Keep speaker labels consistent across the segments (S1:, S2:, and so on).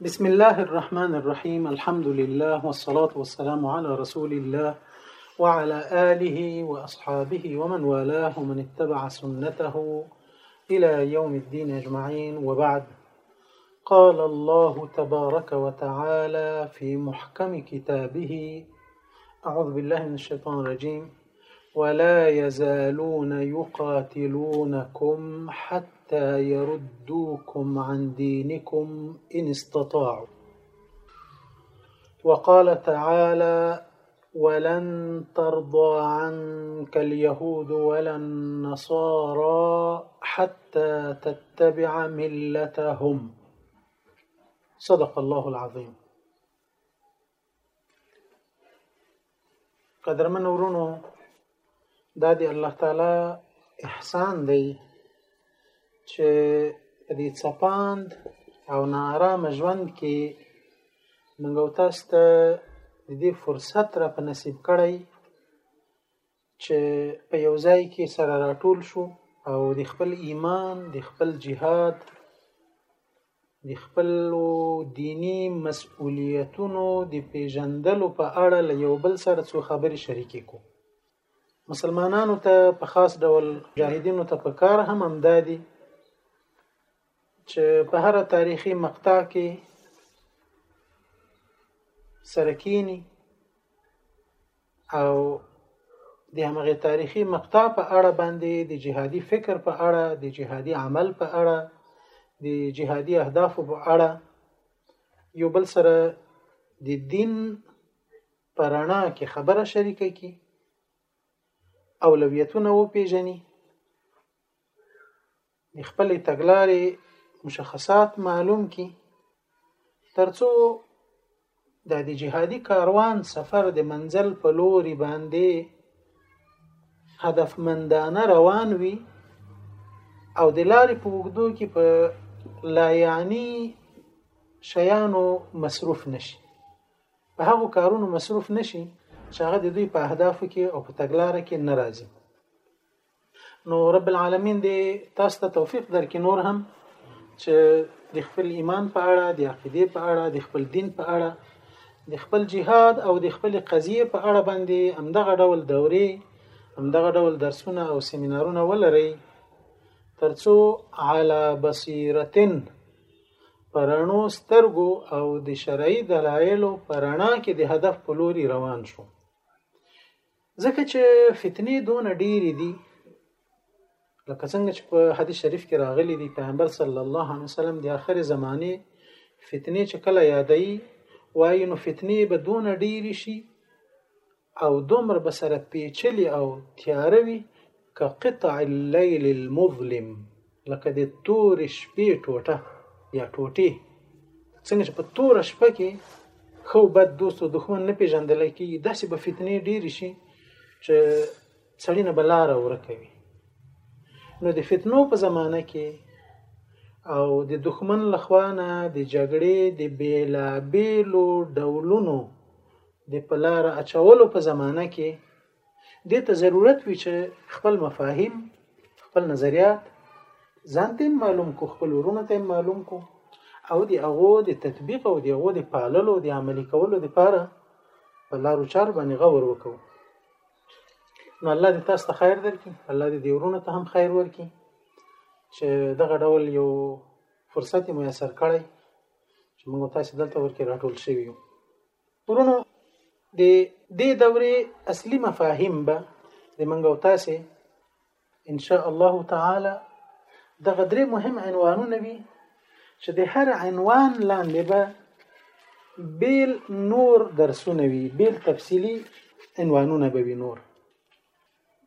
S1: بسم الله الرحمن الرحيم الحمد لله والصلاة والسلام على رسول الله وعلى آله وأصحابه ومن والاه ومن اتبع سنته إلى يوم الدين أجمعين وبعد قال الله تبارك وتعالى في محكم كتابه أعوذ بالله من الشيطان الرجيم ولا يزالون يقاتلونكم حتى يردوكم عن دينكم إن استطاعوا وقال تعالى ولن ترضى عنك اليهود ولا النصارى حتى تتبع ملتهم صدق الله العظيم قدرمن ورونو دا دی الله تعالی احسان دی چې په دې څپاند او نارام ژوند کې موږ تاسو ته د دې فرصت را په نصیب کړی چې په یو ځای کې سره راټول شو او د خپل ایمان د خپل جهاد د خپل دینی مسؤلیتونو د پیژندلو په اړه له یو بل سره څو خبرې شریکې کو مسلمانانو ته په خاص ډول مجاهدینو ته په کار هم امدادي چې په هر تاریخي مقطع کې سره کینی او د هغه تاریخي مقطع په اړه باندې د جهادي فکر په اړه د جهادي عمل په اړه د جهادي اهدافو په اړه یو بل سره د دین پرانا کې خبره شریکه کی اولویتونه وپیژني د خپل تګلارې مشخصات معلوم کی ترڅو د د جهادي کاروان سفر د منزل په لوري باندې هدفمندانه روان وي او د لارې په وګدو کې په لایعنی شیانو مصروف نشي په هغو کارونو مصروف نشي چې هغه د دوی په اهدافو کې او په تګلارې کې ناراضي نو رب العالمین دې تاسو ته توفیق درکې نور هم چې د خپل ایمان په اړه د عقیده په اړه د خپل دین په اړه د خپل جهاد او د خپل قضیه په اړه باندې همدغه ډول دورې همدغه ډول درسونه او سیمینارونه ولرئ ترڅو علا بصیرتن پرانو سترګو او د شرعي دلایلو پرانا کې د هدف په لوري روان شو ځکه چې فتنې دونه ډېرې دي لکه څنګه چې په حدیث شریف کې راغلي دي پیغمبر صلی الله علیه وسلم د آخر زمانه فتنې چې کله یادوي وایي نو فتنې به دونه ډېرې شي او دومره به سره پیچلې او تیاره وي کقطع اللیل المظلم لکه د تورې شپې ټوټه یا ټوټې څنګه چې په توره شپه کې خو بد دوست او دښمن نه پیژندل کیږي داسې به فتنې ډېرې شي چې سړی نه بلاره ورکوي نو د فتنو په زمانه کې او د دښمن لخوا نه د جګړې د بیلا بیلو ډولونو د پلار اچولو په زمانه کې دې ته ضرورت وي چې خپل مفاهیم خپل نظریات ځان ته معلوم کو خپل ورونو ته معلوم کو او د هغو د تطبیق او د هغو د پاللو د عملی کولو لپاره په لارو چار باندې غور وکړو نو الله دې تاسو ته خیر درکړي الله دې دې ورونو ته هم خیر ورکړي چې دغه ډول یو فرصت میسر کړی چې موږ تاسو دلته ورکه راټول شوی یو ورونو د دې دورې اصلي مفاهیم به د منګ او تاسې ان شاء الله تعالی دغه درې مهم عنوانونه وي چې د هر عنوان لاندې به بیل نور درسونه وي بیل تفصیلی عنوانونه به وي نور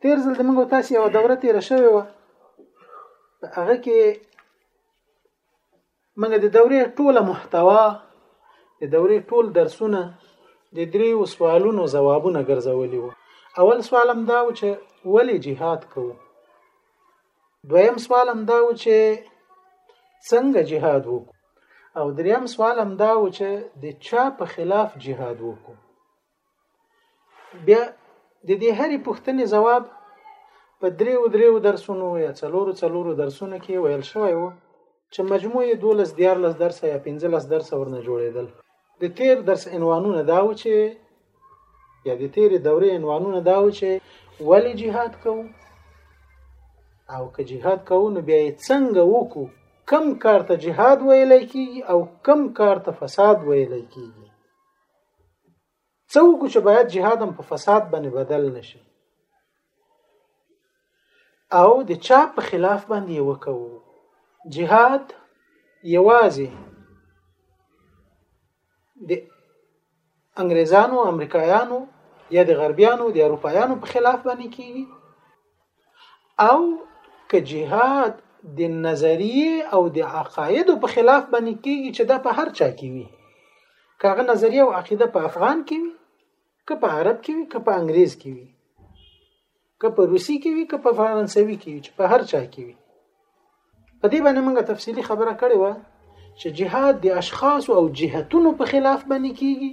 S1: تیر ځل د موږ تاسو یو دوره تیر شوې و هغه کې موږ د دورې ټوله محتوا د دورې ټول درسونه د دریو سوالونو ځوابونه ګرځولي وو اول سوال هم دا و چې ولې جهاد کوو دویم سوال هم دا و چې څنګه جهاد وکړو او دریم سوال هم دا و چې د چا په خلاف جهاد وکړو بیا د دې هرې پوښتنې ځواب په دریو دریو درسونو یا څلورو څلورو درسونو کې ویل شوی وو چې مجموعي 12 14 درس یا 15 درس ورنه جوړېدل د تیر درس عنوانونه دا و چې یا د تیر دورې عنوانونه دا و چې ولی جهاد کوو او که جهاد کوو نو بیا څنګه وکړو کم کار ته جهاد ویل کیږي او کم کار ته فساد ویل کیږي څه وکړو چې باید جهاد هم په فساد باندې بدل نشي او د چا په خلاف باندې وکړو جهاد یوازې د انګريزانو امریکایانو یا د غربیانو د اروپایانو په خلاف باندې کیږي او که جهاد د نظریه او د عقایدو په خلاف باندې کیږي چې دا په هر چا کې وي کاغه نظریه او عقیده په افغان کې وي که په عرب کې وي که په انګریز کې وي که په روسی کې وي که په فرانسوي کې وي چې په هر چا کې وي په دې باندې موږ تفصیلی خبره کړې و چې جهاد د اشخاص او جهتونو په خلاف باندې کیږي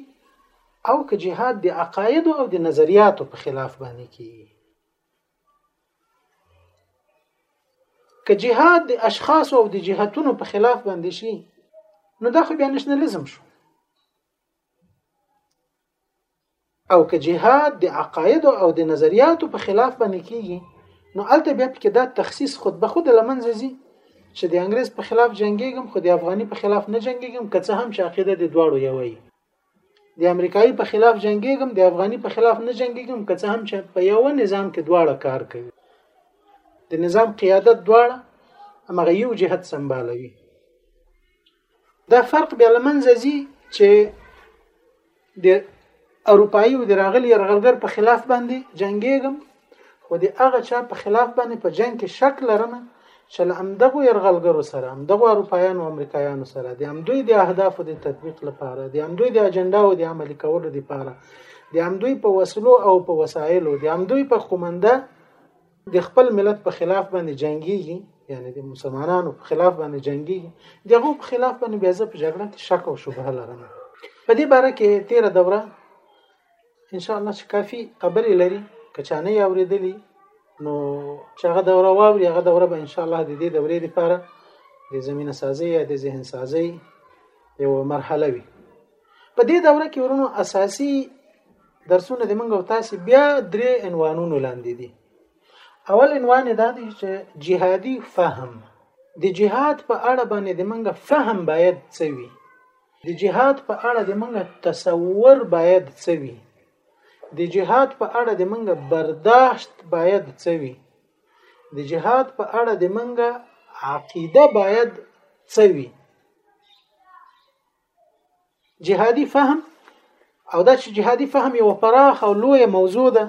S1: او که جهاد د عقاید او د نظریاتو په خلاف باندې کیږي که جهاد د اشخاص او د جهاتونو په خلاف باندې شي نو دا خو بیا نشنلیزم شو او که جهاد د عقاید او د نظریاتو په خلاف باندې کیږي نو الته بیا پکې دا تخصیص خود به خود لمنځه ځي چې د انګريز په خلاف جنگيږم خو د افغاني په خلاف نه جنگيږم که څه هم چې عقیده د دواړو یو وي د امریکایي په خلاف جنگيږم د افغاني په خلاف نه جنگيږم که څه هم چې په یو نظام کې دواړه کار کوي د نظام قیادت دواړه هغه یو جهت سمبالوي دا فرق بیا لمنځه ځي چې د اروپאי او د راغلي يرغلګر په خلاف باندې جنگيږم خو د هغه چا په خلاف باندې په جنگ کې شک لرنه چې له همدغو يرغلګرو سره همدغو اروپایانو امریکایانو سره د همدوی د اهدافو د تطبیق لپاره د همدوی د اجنډاو د عملي کولو لپاره د همدوی په وسلو او په وسایلو د همدوی په قومنده د خپل ملت په خلاف باندې جنگيږي یعنی د مسلمانانو په خلاف باندې جنگيږي دغه په خلاف باندې بیا زه په جګړه کې شک او شبهه لرم په دې باره کې 13 دوره ان شاء الله چې کافي خبرې لري که چا نه یې اورېدلي نو چې هغه دوره واوري هغه دوره به ان شاء الله د دې دورې لپاره د زمینه سازي یا د ذهن سازي یو مرحله وي په دې دوره کې ورونو اساسي درسونه د منګ او تاسو بیا درې عنوانونو لاندې دي اول عنوان دا دی چې جهادي فهم د جهاد په اړه باندې د منګ فهم باید څه وي د جهاد په اړه د منګه تصور باید څه وي د جهاد په اړه د منګه برداشت باید څه وي د جهاد په اړه د منګه عقیده باید څه وي جهادي فهم او دا چې جهادي فهم یو پراخ او لوی موضوع ده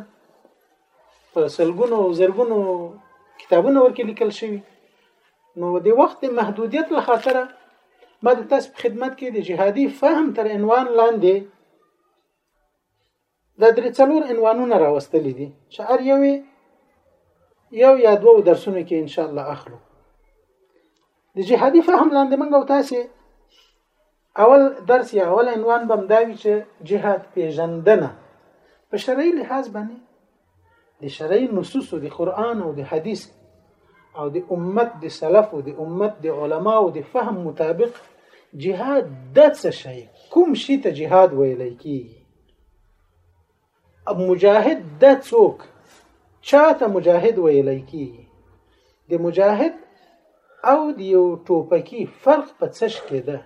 S1: په سلګونو او زرګونو کتابونه ورکې لیکل شوي نو د وخت د محدودیت له خاطره ما د تاسو په خدمت کې د جهادي فهم تر عنوان لاندې د درې څلور عنوانونه راوستلې دي چې هر یو یو یا دوه درسونه کې ان شاء الله اخلو د جهادي فهم لاندې موږ او تاسو اول درس یا اول عنوان بم دا وی چې جهاد پیژندنه په شرعي لحاظ باندې د شرعي نصوص او د قران او د حدیث او د امت د سلف او د امت د علما او د فهم مطابق جهاد د څه شي کوم شي ته جهاد ویل کیږي اب مجاهد د څوک چاته مجاهد ویلای کیږي د مجاهد او د یو ټوپکی فرق په څه کې ده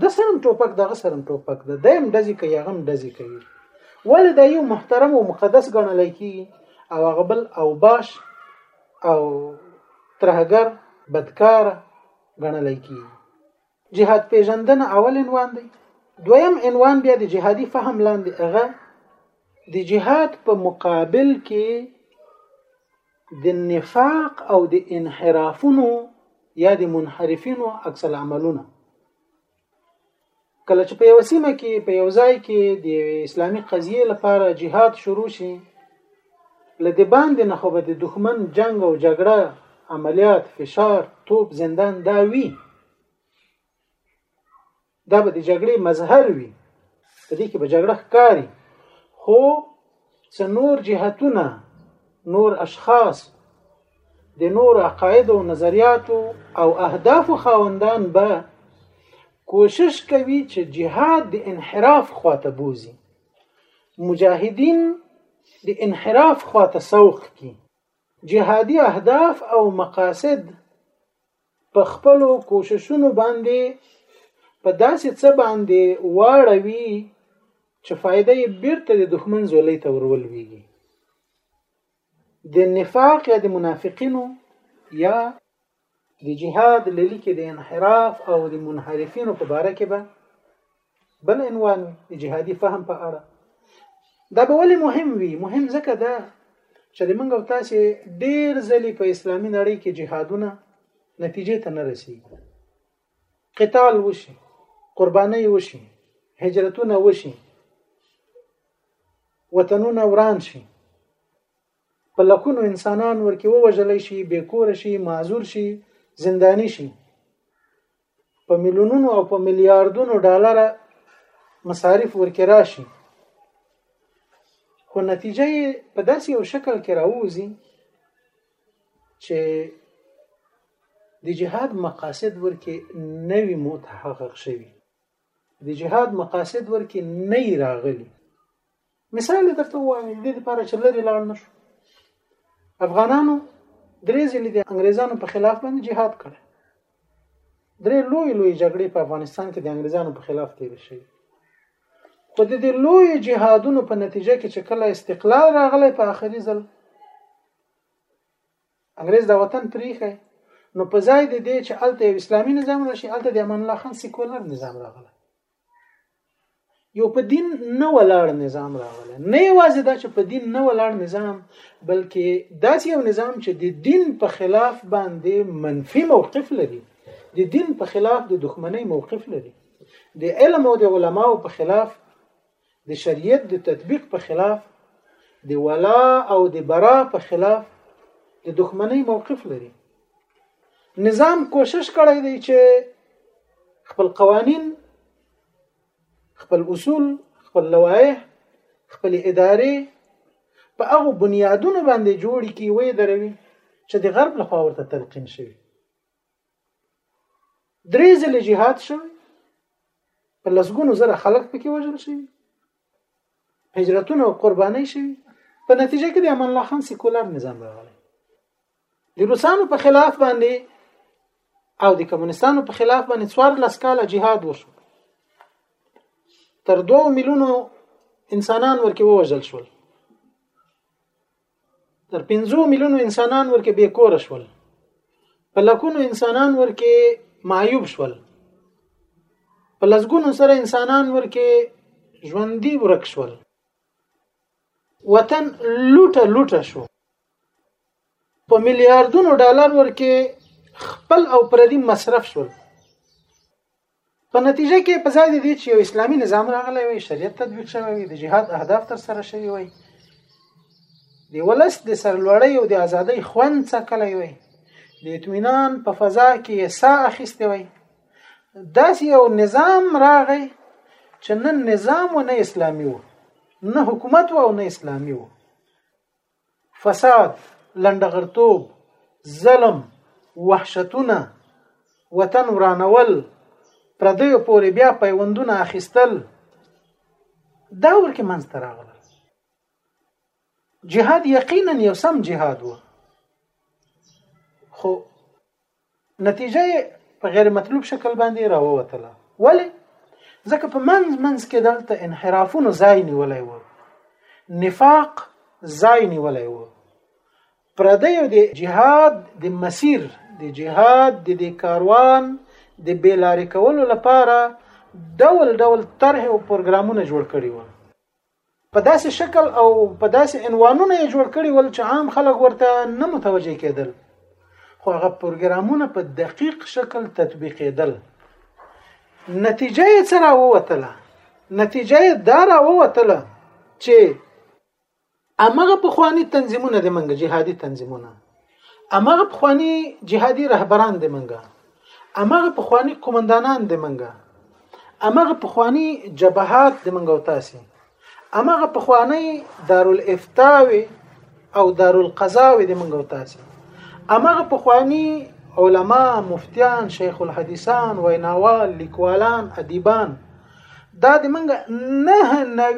S1: د سرم ټوپک دغه سرم ټوپک ده دیم دزي کوي هغه هم دزي کوي ولې دا یو محترم او مقدس ګڼل کیږي او هغه بل او باش او ترهګر بدکار ګڼل کیږي جهاد پیژندنه اول عنوان دی دویم عنوان بیا د جهادي فهم لاندې هغه د جهاد په مقابل کې د نفاق او د انحرافونو یا د منحرفینو عکس العملونه کله چې په یو سیمه کې په یو ځای کې د اسلامی قضیه لپاره جهاد شروع شي لدی باندې نه خو به د دښمن جنگ او جګړه عملیات فشار توپ زندان دا وی دا به د جګړې مظهر وي په دې کې به جګړه ښکاري خو څه نور جهتونه نور اشخاص د نور عقاید او نظریاتو او اهداف خاوندان به کوشش کوي چې جهاد د انحراف خواته بوزي مجاهدین د انحراف خواته سوق کی جهادي اهداف او مقاصد په خپلو کوششونو باندې په داسې څه باندې واړوي چې فائدې بیرته د دښمن زولې ته ورولويږي د نفاق یا د منافقینو یا د جهاد للی کې د انحراف او د منحرفینو په باره کې به بل عنوان وي د جهادي فهم په اړه دا به ولې مهم وي مهم ځکه دا چې د منګو تاسو ډیر ځلې په اسلامي نړۍ کې جهادونه نتیجې ته نه رسیږي قتال وشي قرباني وشي هجرتونه وشي وطنونه وران شي په لکونو انسانان ورکه ووجل شي بې کور شي معذور شي زندانی شي په میلیونونو او په میلیارډونو ډالر مصارف ورکې راشي خو نتیجه یې په داسې یو شکل کې راوځي چې د جهاد مقاصد ورکې نه وي متحقق شوي د جهاد مقاصد ورکې نه راغلي مثال یې درته ووایم د دې لپاره چې لرې لاړ نه شو افغانانو درې ځلې د انګریزانو په خلاف باندې جهاد کړی درې لوی لوی جګړې په افغانستان کې د انګریزانو په خلاف تیرې شوې خو د دې لوی جهادونو په نتیجه کې چې کله استقلال راغلی په آخري ځل انګریز دا وطن پریخی نو په ځای د دې چې الته یو اسلامي نظام راشي الته د امان الله خان سیکولر نظام راغلی یو په دین نه ولاړ نظام راوله نه یوازې دا چې په دین نه ولاړ نظام بلکې داسې یو نظام چې د دین په خلاف باندې منفي موقف لري د دین په خلاف د دښمنۍ موقف لري د علم او د علماو په خلاف د شریعت د تطبیق په خلاف د ولا او د برا په خلاف د دښمنۍ موقف لري نظام کوشش کړی دی چې خپل قوانین خپل اصول خپل لوایح خپل ادارې په هغه بنیادونو باندې جوړ کی وې دروي چې د غرب لخوا ورته تلقین شوی درې ځلې جهاد شوی په لسګونو زره خلک پکې وژل شوي هجرتونه او قربانۍ شوي په نتیجه کې د امان الله خان سیکولر نظام راغلی د روسانو په خلاف باندې او د کمونستانو په خلاف باندې څوار لس کاله جهاد وشو تر دوه میلیونو انسانان ورکې ووژل شول تر 15 میلیونو انسانان ورکه بې کور شول په لکونو انسانان ورکه معیوب شول په لسګونو سره انسانان ورکه ژوندۍ ورک شول وطن لوټه لوټه شو په میلیارډونو ډالر ورکه خپل او پردي مصرف شول په نتیجه کې په ځای دې چې یو اسلامي نظام راغلی وي شریعت تطبیق شوی وي د جهاد اهداف تر سره شوی وي د ولس د سرلوړۍ او د ازادۍ خوند څکلی وي د اطمینان په فضا کې یې ساه اخیستې وي داسې یو نظام راغی چې نه نظام و نه اسلامي و نه حکومت و او نه اسلامي و فساد، لنډغرتوب، ظلم، وحشتونه، وطن ورانول، پردیو پورې بیا پیوندونه اخیستل دا ورکه منځ ته راغله جهاد یقینا یو سم جهاد و خو نتیجه یې په غیر مطلوب شکل باندې راووتله ولی ځکه په منځ منځ کې دلته انحرافونو ځای نیولای وو نفاق ځای نیولای وو پردیو د جهاد د مسیر د جهاد د دې کاروان د بیلارې کولو لپاره ډول ډول طرح او پروګرامونه جوړ کړي وو په داسې شکل او په داسې عنوانونه یې جوړ کړي ول چې عام خلک ورته نه متوجه کېدل خو هغه پروګرامونه په دقیق شکل تطبیقېدل نتیجه یې څه راووتله نتیجه یې دا راووتله چې امغه په خواني تنظیمونه د منګه جهادي تنظیمونه امغه پخوانی جهادي رهبران دی منګه امغه پخوانی قومندانان دی منګه امغه پخوانی جبهات دی منګه او تاسو امغه پخوانی دارالفتاوی او دارالقضاوی دی منګه او تاسو امغه پخوانی علما مفتیان شیخ الحدیثان ویناوال لیکوالان ادیبان دا د منګه نه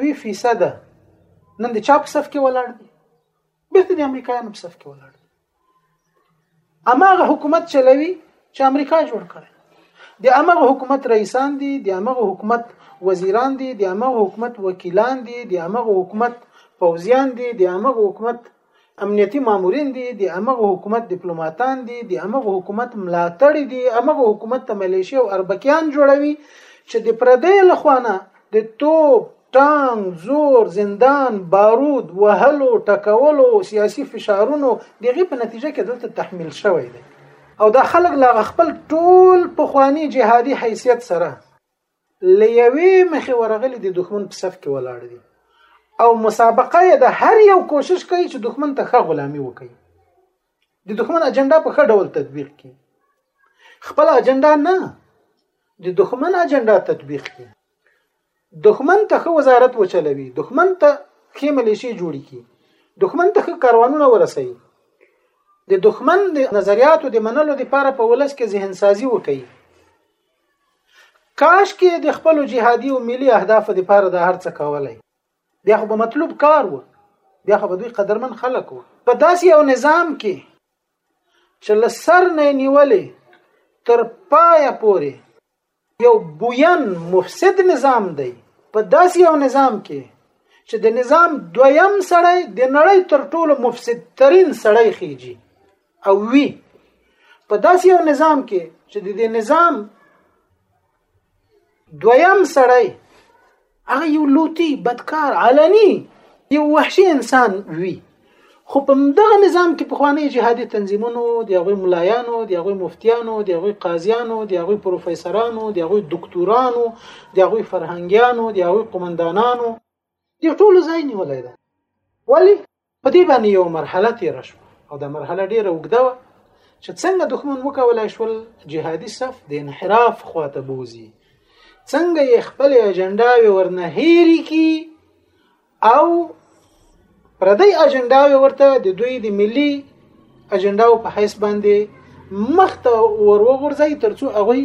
S1: 90% نن د چا په صف کې ولاړ دي بیرته د امریکایانو په صف کې ولاړ اماغه حکومت چلوي چې امریکا جوړ کړي د امغه حکومت رئیسان دي د امغه حکومت وزیران دي د امغه حکومت وکیلان دي د امغه حکومت پوزیان دي د امغه حکومت امنیتي مامورین دي د امغه حکومت دیپلوماټان دي د امغه حکومت ملاتړي دي امغه حکومت ته ملیشي او اربکیان جوړوي چې د پردې لخوانه د توپ ټانګ زور زندان بارود وهلو ټکولو سیاسي فشارونو دغه په نتیجه کې دلته تحمیل شوی دی او دا خلک لا خپل ټول پخوانی جهادي حیثیت سره لیوي مخې ورغلي د دښمن په صف کې ولاړ دي او مسابقه یې د هر یو کوشش کوي چې دښمن ته ښه غلامی وکړي د دښمن اجنډا په ښه ډول تطبیق کړي خپل اجنډا نه د دښمن اجنډا تطبیق کړي دښمن ته خو وزارت وچلوي دښمن ته خې ملیشي جوړي کړي دښمن ته خو کاروانونه ورسي د دښمن د نظریاتو د منلو لپاره په ولس کې ذهن سازي وکړي کاش کې د خپل جهادي او ملي اهدافو لپاره د هرڅه کولای بیا خو به مطلوب کار و بیا خو به دوی قدرمن خلک و په داسې یو نظام کې چې له سر نه نیولې تر پایه پورې یو بوین مفسد نظام دی په داسې یو نظام کې چې د نظام دویم سړی د نړۍ تر ټولو مفسد ترین سړی خېږي او وی په داسې یو نظام کې چې د دې نظام دویم سړی هغه یو لوتی بدکار علني یو وحشي انسان وي خو په دغه نظام کې په خواني جهادي تنظیمونو د هغه ملایانو د هغه مفتیانو د هغه قاضیانو د هغه پروفیسورانو د هغه دکتورانو د هغه فرهنګیانو د هغه قومندانانو د ټولو ځای نیولای دی ولی په دې باندې یو مرحله تیر شو او دا مرحله ډیره وګده و چې څنګه دښمن وکولای شول جهادي صف د انحراف خواته بوزي څنګه یې خپل اجنډاوي ورنه هېری کی او پردی اجنډاوي ورته د دوی د ملي اجنډاو په حیث باندې مخته وروغورځي ترڅو هغه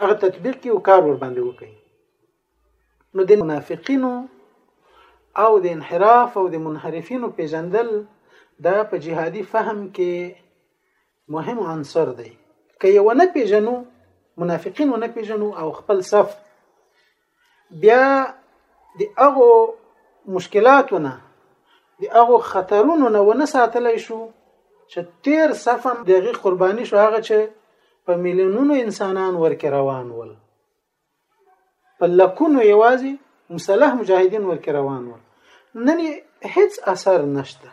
S1: هغه تطبیق کی او کار ور باندې وکړي نو د منافقینو او د انحراف او د منحرفینو پیژندل دا په جهادي فهم کې مهم عنصر دی که یو نه پیژنو منافقین نه پیژنو او خپل صف بیا د هغه مشکلاتونه د هغه خطرونو نه ونه ساتلی شو چې تیر صفم دغه قرباني شو هغه چې په میلیونونو انسانان ورکه روان ول په لکونو یوازې مسلح مجاهدین ورکه روان ول نن هیڅ اثر نشته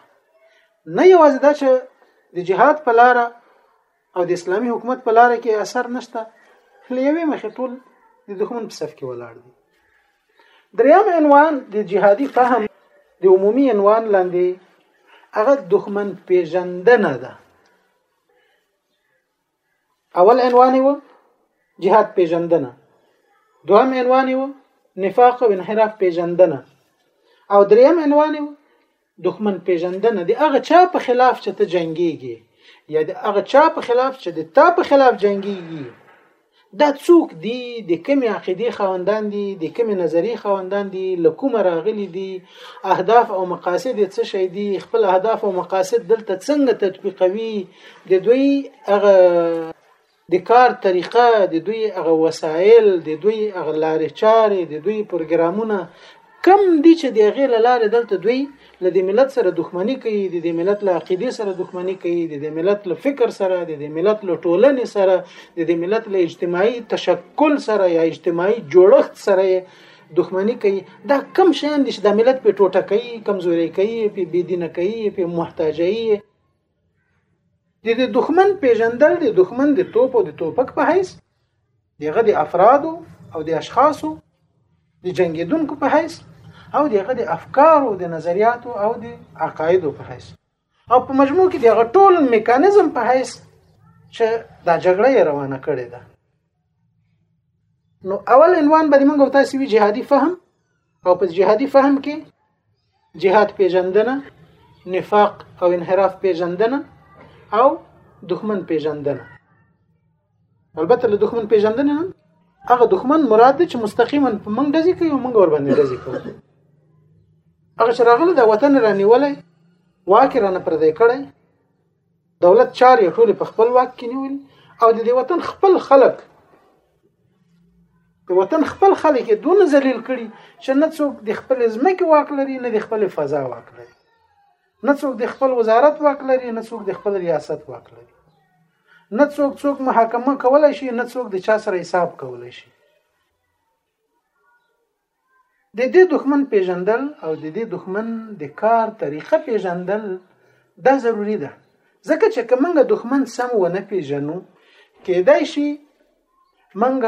S1: نه یوازې دا چې د جهاد په لار او د اسلامي حکومت په لار کې اثر نشته لیوي مخې ټول د دښمن په صف کې ولاړ دي دریم عنوان د جهادي فهم د عمومي عنوان لاندې هغه دښمن پیژندنه ده اول عنوان و جهاد پیژندنه دویم عنوان و نفاق او انحراف پیژندنه او دریم عنوان و دښمن پیژندنه د هغه چا په خلاف چې ته جنگيږي یا د هغه چا په خلاف چې د تا په خلاف جنگيږي دا څوک دی د کومې عقیدې خوندان دي د کومې نظریې خوندان دي له کومه راغلي دي اهداف او مقاصد څه شي دي خپل اهداف او مقاصد دلته څنګه تطبیقوي د دوی هغه د کار طریقه د دوی هغه وسایل د دوی هغه لارې چارې د دوی پروګرامونه کم دي چې د غیر لارې دلته دوی له دې ملت سره دښمنی کوي د دې ملت له عقیده سره دښمنی کوي د دې ملت له فکر سره د دې ملت له ټولنې سره د دې ملت له اجتماعي تشکل سره یا اجتماعي جوړښت سره دښمنی کوي دا کم شیان دي چې د ملت په ټوټه کوي کمزوري کوي په بيدینه کوي په محتاجي د دې دښمن پیژندل د دښمن د توپ او د توپک په حیث دغه د افرادو او د اشخاصو د جنگیدونکو په حیث او دغه د افکار او د نظریاتو او د عقایدو په حیث او په مجموع کې دغه ټول میکانیزم په حیث چې دا جګړه یې روانه کړې ده نو اول عنوان باندې موږ تاسو وی جهادي فهم او په جهادي فهم کې جهاد پیژندنه نفاق او انحراف پیژندنه او دښمن پیژندنه البته له دښمن پیژندنه هغه دښمن مراد چې مستقیما په موږ دځي کوي موږ ور باندې دځي کوي هغه چې راغله د وطن رانیولې واکرانه پر دې کړې دولت چارې ټول په خپل واک کې نیولي او د دې وطن خپل خلک د وطن خپل خلک دونه ذلیل کړي چې نه څوک د خپل ځمکې واک لري نه د خپل فضا واک لري نه څوک د خپل وزارت واک لري نه څوک د خپل ریاست واک لري نه څوک څوک محاکمه کولای شي نه څوک د چا سره حساب کولای شي د دې دښمن پېژندل او د دې دښمن د کار طریقه پېژندل دا ضروري ده ځکه چې که موږ دښمن سم ونه پېژنو کېدای شي موږ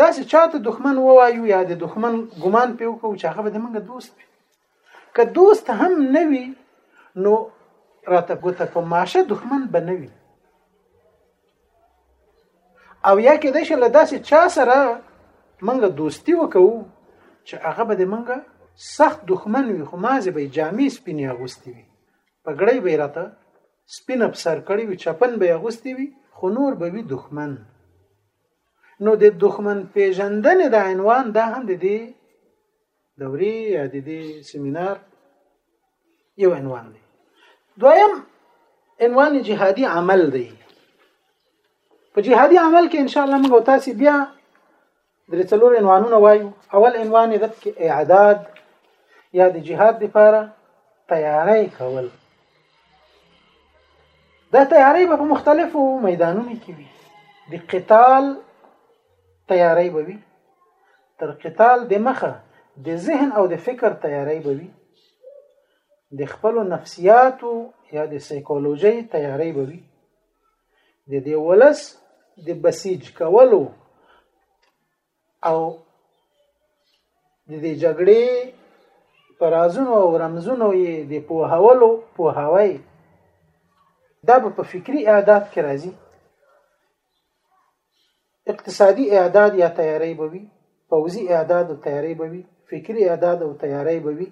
S1: داسې چاته دښمن ووایو یا د دښمن ګمان پې وکړو چې هغه به د موږ دوست وي که دوست هم نه وي نو راته ګوته په ماشه دښمن به نه وي او یا کې د شل داسې چا سره منګه دوستی وکړو چې هغه به د منګه سخت دښمن وي خو مازه به جامې سپینې اغوستي وي پګړې به راته سپین په سر کړی وي چپن به اغوستي وي خو نور به وي دښمن نو د دښمن پیژندنې د عنوان دا هم د دې دوري یا د دې سیمینار یو عنوان دی دویم عنوان جهادي عمل دی په جهادي عمل کې ان شاء الله موږ تاسو بیا درې څلور عنوانونه وایو اول عنوان د اعداد یا د جهاد لپاره تیاری کول دا تیاری به په مختلفو میدانونو کې وي د قتال تیاری به وي تر قتال د مخه د ذهن او د فکر تیاری به وي د خپل نفسیاتو یا د سایکولوژي تیاری به وي د دې ولس د بسیج کولو او د دې جګړې پرازونو او رمزونو یې د پوهولو پوهاوی دا به په فکری اعداد کې راځي اقتصادي اعداد یا تیاری به وي پوځي اعداد او تیاری به وي فکري اعداد او تیاری به وي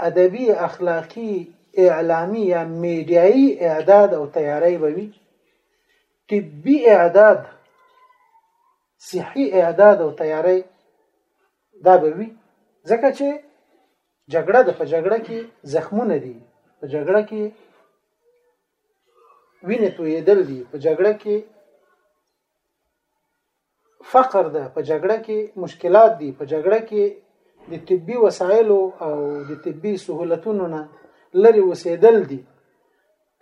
S1: ادبي اخلاقي اعلامي یا میډیایي اعداد او تیاری به وي طبي اعداد صحي اعداد او تیاری دا به وي ځکه چې جګړه د په جګړه کې زخمونه دي په جګړه کې وینې تویېدل دي په جګړه کې فقر ده په جګړه کې مشکلات دي په جګړه کې د طبي وسایلو او د طبي سهولتونو نه لري وسیدل دي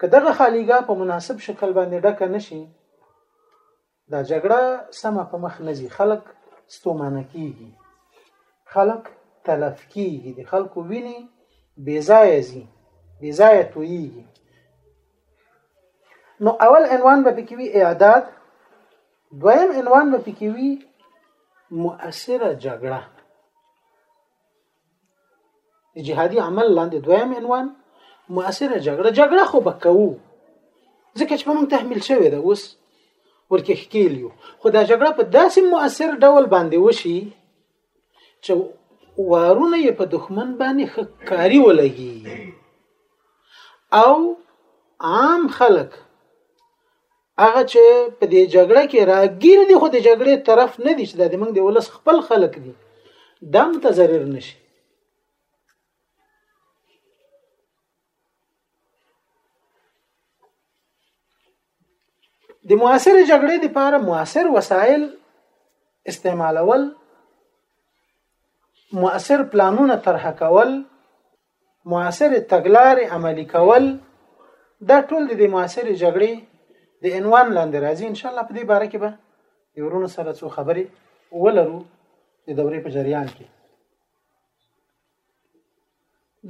S1: که دغه خالیګاه په مناسب شکل باندې ډکه نشي دا جګړه سمه په مخ نه ځي خلک ستومانه کیږي خلک تلف کیږي د خلکو ویني بې ځایه ځي بې ځایه تویږي نو اول عنوان به پکې وي اعداد دویم عنوان به پکې وي مؤثره جګړه د جهادي عمل لاندې دویم عنوان مؤثره جګړه جګړه خو به کوو ځکه چې په موږ تحمیل شوې ده اوس ورکه ښکیل یو خو دا جګړه په داسې مؤثر ډول باندې وشي چې وارونه یې په دښمن باندې خکاری ولګي او عام خلک هغه چې په دې جګړه کې راګیر دي خو د جګړې طرف نه دي چې د موږ د ولس خپل خلک دي دم ته ضرر نشي د موثر جګړې لپاره موثر وسایل استعمالول موثر پلانونه طرح کول معاصر تګلارې عملی کول دا ټول د معاصر جګړې د عنوان لاندې راځي ان شاء الله په دې باره کې به د ورونو سره څو خبرې ولرو د دورې په جریان کې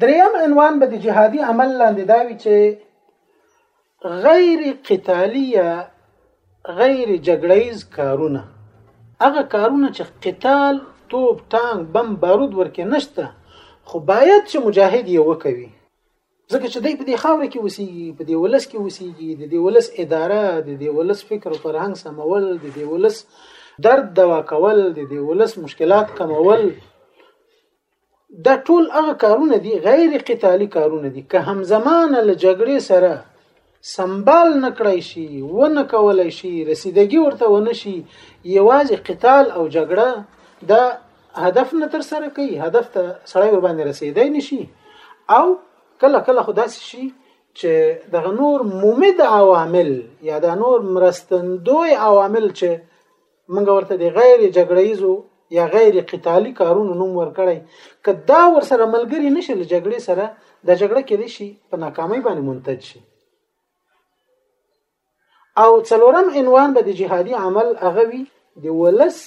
S1: دریم عنوان به د جهادي عمل لاندې دا وي چې غیر قتالي یا غیر جګړه ییز کارونه هغه کارونه چې قتال توپ ټانګ بم بارود ورکې نشته خو باید چې مجاهد یې وکوي ځکه چې دوی په دې خاور کې وسیږي په دې ولس کې وسیږي د دې ولس اداره د دې ولس فکر او فرهنګ سمول د دې ولس درد دوا کول د دې ولس مشکلات کمول دا ټول هغه کارونه دي غیر قتالي کارونه دي که همزمانه له جګړې سره سمبال نکړای شي و نه کولای شي رسیدګي ورته و نه شي یوازې قتال او جګړه دا هدف نه تر سره کوي هدف ته سړی ور باندې رسیدای نشي او کله کله خدا شي چې دغه نور ممد عوامل یا د نور مرستندوی عوامل چې موږ ورته د غیر جګړه ییزو یا غیر قتالي کارونو نوم ورکړی که دا ورسره ملګری نشي له جګړې سره د جګړه کې دي شي په ناکامۍ باندې منتج شي او څلورم عنوان به د جهادي عمل هغه وي د ولس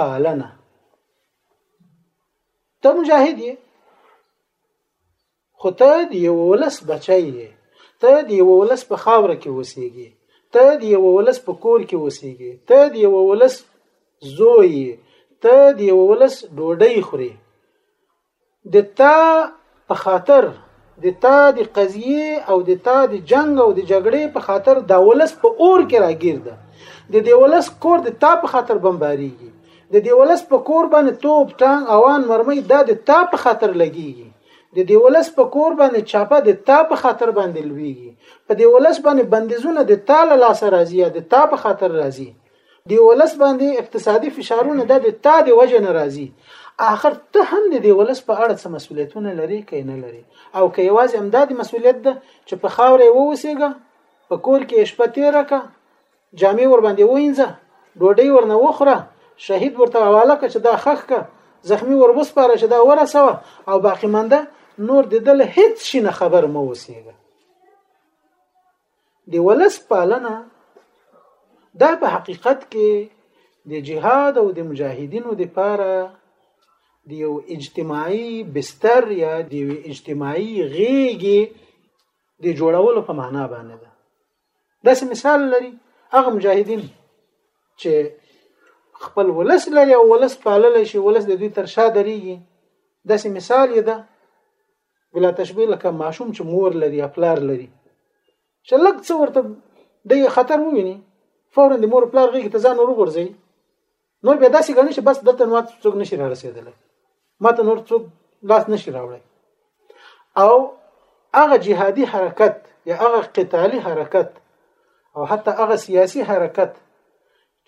S1: پالنه ته مجاهد یې خو ته د یو ولس بچی یې ته د یو ولس په خاوره کې اوسېږي ته د یو ولس په کور کې اوسېږي ته د یو ولس زوی ته د یو ولس ډوډۍ خوري د تا په خاطر د تا د قضیه او د تا د جنگ او د جګړې په خاطر د ولس په اور کې راګیر ده د دې ولس کور د تا په خاطر بمباریږي د دې ولس په کور باندې توپ ټانګ اوان مرمۍ دا د تا په خاطر لګیږي د دې ولس په کور باندې چاپه د تا په خاطر باندې لویږي په دې ولس باندې بندیزونه د تا له لاس راځي یا د تا په خاطر راځي دی ولس باندې اقتصادي فشارونه د تا د وجه نه راځي اخر ته هم د دی ولس په اړه څه مسولیتونه لري کای نه لري او که یوازې امداد مسولیت ده چې په خاورې ووسېګا په کور کې شپه تیره کا جامې ور باندې وینځه ډوډۍ ورنه وخوره شهید ورته حواله کړه چې دا خخ که زخمی ور وسپاره چې دا ورسوه او باقی منده نور د دل هیڅ شي نه خبر مو وسیږه د ولس پالنه دا په حقیقت کې د جهاد او د مجاهدینو د پاره د یو اجتماعي بستر یا د یو اجتماعي غیږي د جوړولو په معنا باندې ده داسې مثال لري هغه مجاهدین چې خپل ولس لري او ولس پالل شي ولس د دوی تر شا دريږي داسې مثال یې ده بلا تشبیه لکه ماشوم چې مور لري یا پلار لري چې لږ څه ورته د خطر وویني فورا د مور پلار غېږ ته ځان وروغورځي نور به داسې غني چې بس دلته نو څوک نشي را رسیدلی ماته نور څوک لاس نشي راوړی او هغه جهادي حرکت یا هغه قتالي حرکت او حتی هغه سیاسي حرکت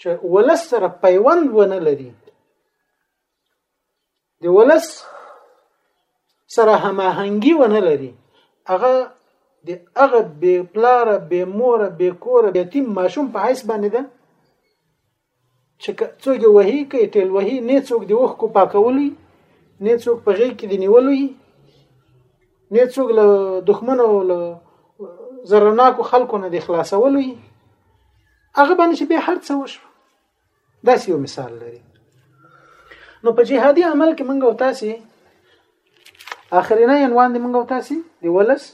S1: چې ولس سره پیوند ونه لري د ولس سره هماهنګي ونه لري هغه د هغه بې پلاره بې موره بې کوره یتیم ماشوم په حیث باندې ده چې څوک یې وهي که یې ټیل وهي نه څوک د اوښکو پاکولو یي نه څوک په غېږ کې د نیولو یي نه څوک له دښمنو له زرناکو خلکو نه د خلاصولو یي هغه باندې چې بیا هر څه وشو داسې یو مثال لري نو په جهادي عمل کې موږ او تاسې اخرینه عنوان دی موږ تاسو دی ولس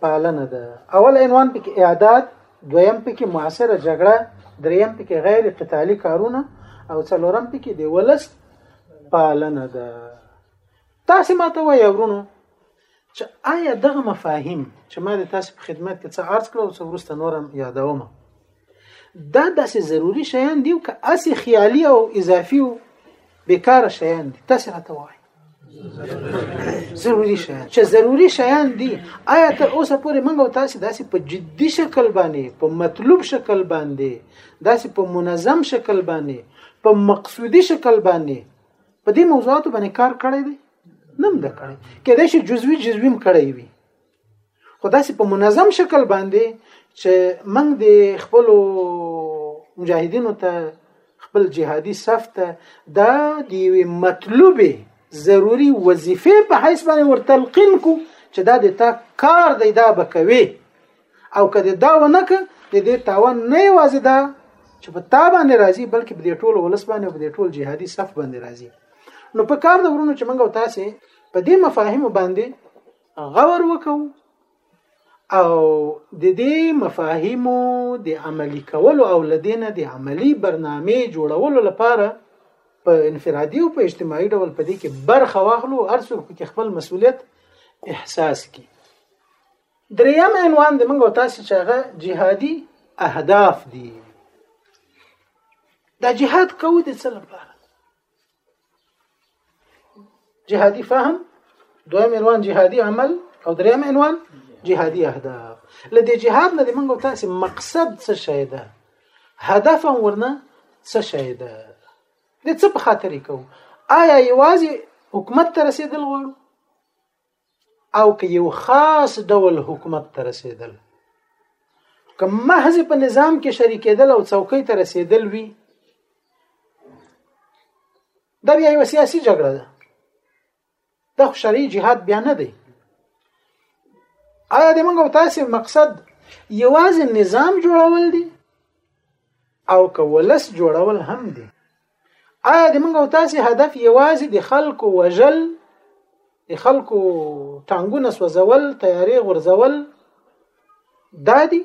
S1: پالنه ده اول عنوان پکې اعداد دویم پکې معاصره جګړه دریم پکې غیر قتالي کارونه او څلورم پکې دی ولس پالنه ده تاسو ماته وایي ورونو چې آیا دغه مفاهیم چې ما د تاسو په خدمت کې څه عرض کړو څو ورسته نورم یادوم دا داسې ضروری شیان دي که اسی خیالي او اضافي او بیکاره شیان دي تاسو راته وایي ضروری شیان چې ضروری شیان دي آیا تر اوسه پورې موږ او تاسو داسې په جدي شکل باندې په مطلوب شکل باندې داسې په منظم شکل باندې په مقصودی شکل باندې په دې موضوعاتو باندې کار کړی دی نم د کړی کله چې جزوی جزویم کړی وي خو داسې په منظم شکل باندې چې موږ د خپل مجاهدینو ته خپل جهادي صف ته دا د یوې مطلوبې ضروری وظیفې په حیث باندې ورتلقین کو چې دا د تا کار دی دا به کوي او کله دا ونه ک د دې تاوان نه یوازې دا چې په تا باندې راځي بلکې په دې ټول ولس باندې او په دې ټول جهادي صف باندې راځي نو په کار د ورونو چې موږ تاسو په دې مفاهیم باندې غور وکړو او د دې مفاهیمو د عملی کولو او لدینه د عملی برنامه جوړولو لپاره په انفرادي او په اجتماعي ډول په دې کې برخه واخلو ارسو کې خپل مسولیت احساس کی دریم عنوان د موږ تاسو چې هغه جهادي اهداف دي دا جهاد کوو د څه لپاره جهادي فهم دویم عنوان جهادي عمل او دریم عنوان جهادي اهداف لدې جهاد نه موږ تاسو مقصد څه شی ده هدف ورنه څه شی ده د څه په خاطر کوو آیا یوازې حکومت ته رسیدل غواړو او که یو خاص ډول حکومت ته رسیدل که محض په نظام کې شریکېدل او څوکۍ ته رسیدل وي دا بیا یو سیاسي جګړه ده دا خو شرعي جهاد بیا نه دی آیا د موږ او تاسو مقصد یوازې نظام جوړول دي او که ولس جوړول هم دي آیا د موږ او تاسو هدف یوازې د خلکو وژل د خلکو ټانګونه سوځول تیارې غورځول دادی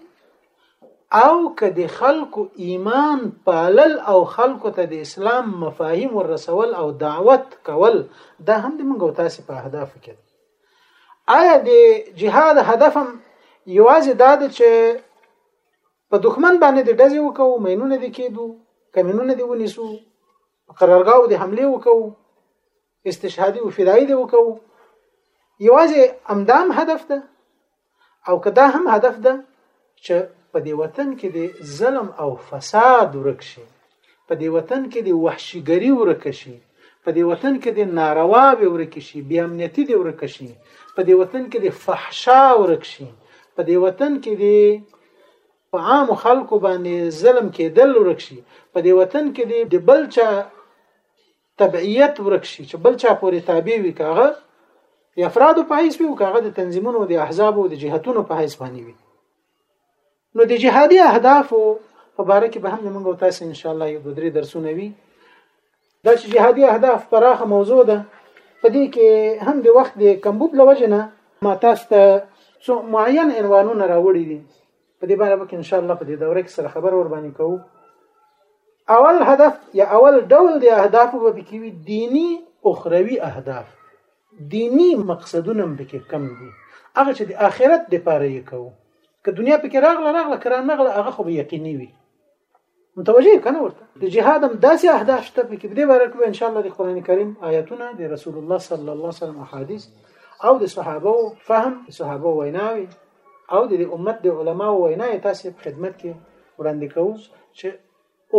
S1: او که د خلکو ایمان پالل او خلکو ته د اسلام مفاهیم ورسول او دعوت کول دا هم د موږ او تاسو په اهداف کې ده آیا د جهاد هدف هم یوازې دا ده چې په دښمن باندې د ډزې وکاو مینونه دي کېدو کمینونه دي ونیسو قرارګاو د حمله وکاو استشهادي او فدایي دي وکاو یوازې امدام هدف ده او کدا هم هدف ده چې په دې وطن کې د ظلم او فساد ورک شي په دې وطن کې د وحشيګری ورک شي په دې وطن کې د ناروا به ورک شي بې امنیتي دې ورک شي په دې وطن کې د فحشا ورک شي په دې وطن کې د په عام خلکو باندې ظلم کېدل ورک شي په دې وطن کې دی د بل چا تبعیت ورک شي چې بل چا پورې تابع وي کاغه د افرادو په حیث وي او کاغه د تنظیمونو د احزابو د جهتونو په حیث باندې وي نو د جهادي اهدافو په باره کې به هم موږ تاسو ان شاء الله یو درې درسونه وي دا چې جهادي اهداف پراخه موضوع ده په دې کې هم د وخت د کمبود لوجه نه ما تاسو ته څو معین عنوانونه راوړي دي په دې باره کې ان شاء الله په دې دوره کې سره خبر ور باندې کوو اول هدف یا اول ډول د اهداف په کې وي دینی اخروی اهداف دینی مقصدونه به کې کم دي هغه چې د آخرت لپاره یې کوو که دنیا پکې راغله راغله کرا نغله هغه خو به یقیني وي متوجه کنه ورته د جهاد هم داسې اهداف شته په کې دې باره کې ان شاء الله د قران کریم آیاتونه د رسول الله صلی الله علیه وسلم احادیث او د صحابه فهم صحابه ویناوي او د امت د علما وینا تاسو په خدمت کې وړاندې کوو چې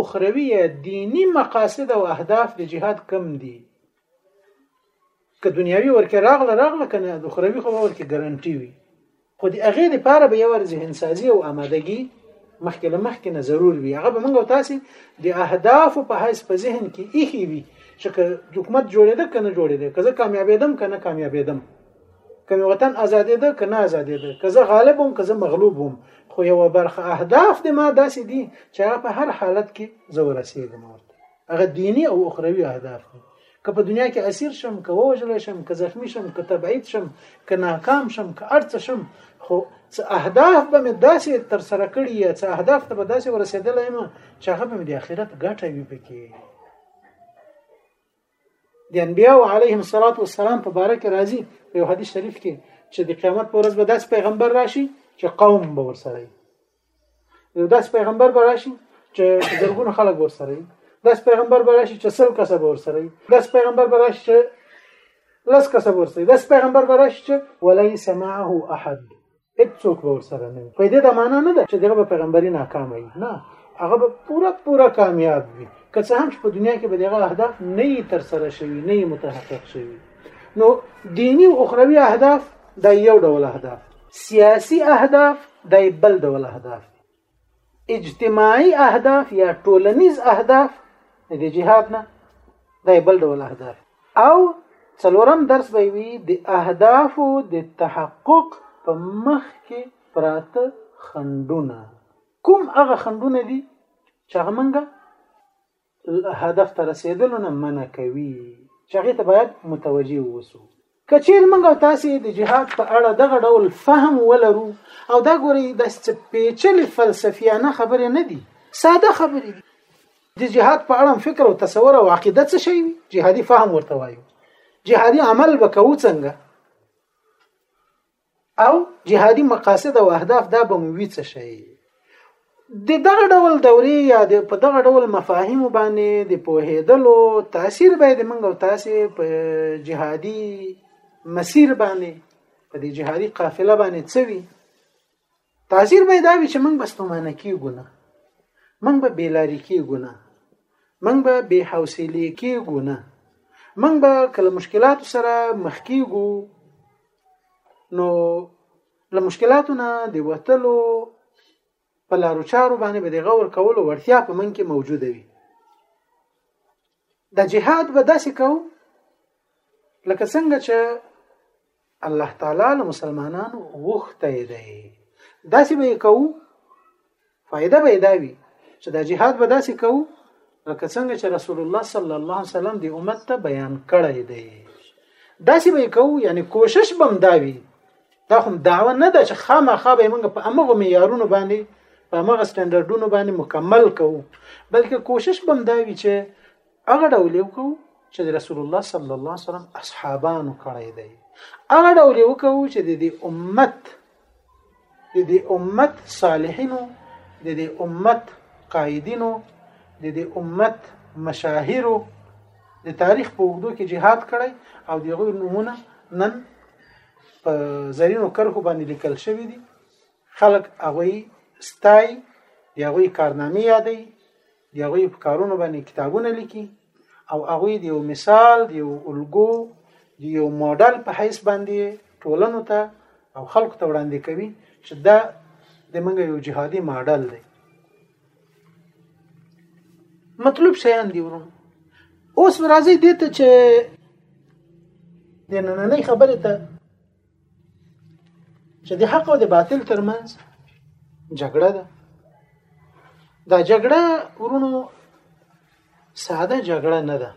S1: اخروی دینی مقاصد او اهداف د جهاد کم دي که دنیاوی ورکه راغله راغله کنه د اخروی خو ورکه ګارانټي وي خو د هغه لپاره به یو ذهن سازي او آمادګي مخکې له مخکې نه ضرور وي هغه به موږ تاسو د اهداف په حیث په ذهن کې ایخي وي چې حکومت جوړېده کنه جوړېده که زه کامیابېدم کنه کامیابېدم که وطن آزادېده کنه آزادېده که زه غالب وم که زه مغلوب وم خو یو برخه اهداف د ما داسې دي چې هغه په هر حالت کې زه ورسېږم ورته هغه دینی او اخروی اهداف دي که په دنیا کې اسیر شم که ووجل شم که زخمی شم که تبعید شم که ناکام شم که ارڅ شم خو څه اهداف به مې داسې تر سره کړی یا څه اهداف ته به داسې ورسېدلی یم چې هغه به مې د آخرت ګټه وي پکې د انبیاو علیهم الصلاۃ والسلام په باره کې راځي په یو حدیث شریف کې چې د قیامت پر ورځ به داسې پیغمبر راشي چې قوم به ورسره یو داس پیغمبر به راشي چې زرګونه خلک به سره وي داس پیغمبر به راشي چې سل کسه به سره وي داس پیغمبر به راشي چې لس کسه به سره وي داس پیغمبر به راشي چې وليس معه احد هیڅوک به سره نه وي په دې د معنا نه ده چې دغه پیغمبري ناکام وي نه هغه به پوره پوره کامیاب وي که څه هم چې په دنیا کې به دغه اهداف نه یې تر سره شوي نه یې متحقق شوي نو دینی او اخروی اهداف دا یو ډول اهداف سیاسي اهداف د بل ډول اهداف دي اجتماعي اهداف یا ټولنیز اهداف د جهاد نه د بل ډول اهداف او څلورم درس به وي د اهدافو د تحقق په مخ کې پراته خندونه کوم هغه خندونه دي چې هغه منګه هدف ته رسیدلو نه منع کوي چې هغه ته باید متوجه اوسو که چیرې موږ او تاسو د جهاد په اړه دغه ډول فهم ولرو او دا ګوري د پیچلې فلسفیانه خبرې نه دي ساده خبرې دي د جهاد په اړه فکر او تصور او عقیده څه شي جهادي فهم ورته وایو جهادي عمل وکاو څنګه او جهادي مقاصد او اهداف دا به مو وی څه شي د دغه ډول دورې یا د په دغه ډول مفاهیم باندې د پوهېدلو تاثیر به د منګو تاسو په جهادي مسیر باندې په دې جهادي قافله باندې څوي تاثیر به دا وي چې موږ به ستومانه کیږو نه موږ به بیلاری کیږو نه موږ به بې حوصلې کیږو نه موږ به کله مشکلاتو سره مخ کیږو نو له مشکلاتو نه د وتلو په لارو چارو باندې به د غور کولو ورتیا په من کې موجوده وي د جهاد به داسې کو لکه څنګه چې الله تعالی له مسلمانانو غوښته دی داسې به یې کوو فائدہ به دا وي چې دا جهاد به داسې کو لکه څنګه چې رسول الله صلی الله علیه وسلم د امت ته بیان کړی دی داسې به کو یعنی کوشش بم دا وي دا هم دعوه نه ده چې خامخا به موږ په امغه معیارونو باندې په امغه سټانډرډونو باندې مکمل کوو بلکې کوشش بم دا وي چې هغه ډول یو کو چې د رسول الله صلی الله علیه وسلم اصحابانو کړی دی هغه ډول یو کو چې د دې امت د دې امت صالحینو د دې امت قائدینو د دې امت مشاهیرو د تاریخ په وګړو کې جهاد کړی او دغه نمونه نن په زرینو کرخو باندې لیکل شوی دی خلک هغه ستای دی هغه کارنامې یادې د هغوی په کارونو باندې کتابونه لیکي او هغوی د یو مثال د یو الګو د یو موډل په حیث باندې ټولنو ته او خلکو ته وړاندې کوي چې دا د موږ یو جهادي ماډل دی مطلوب شیان دی ورونو اوس راځي دې ته چې د نننۍ خبرې ته چې د حق او د باطل ترمنځ جګړه ده دا جګړه ورونو ساده جګړه نه ده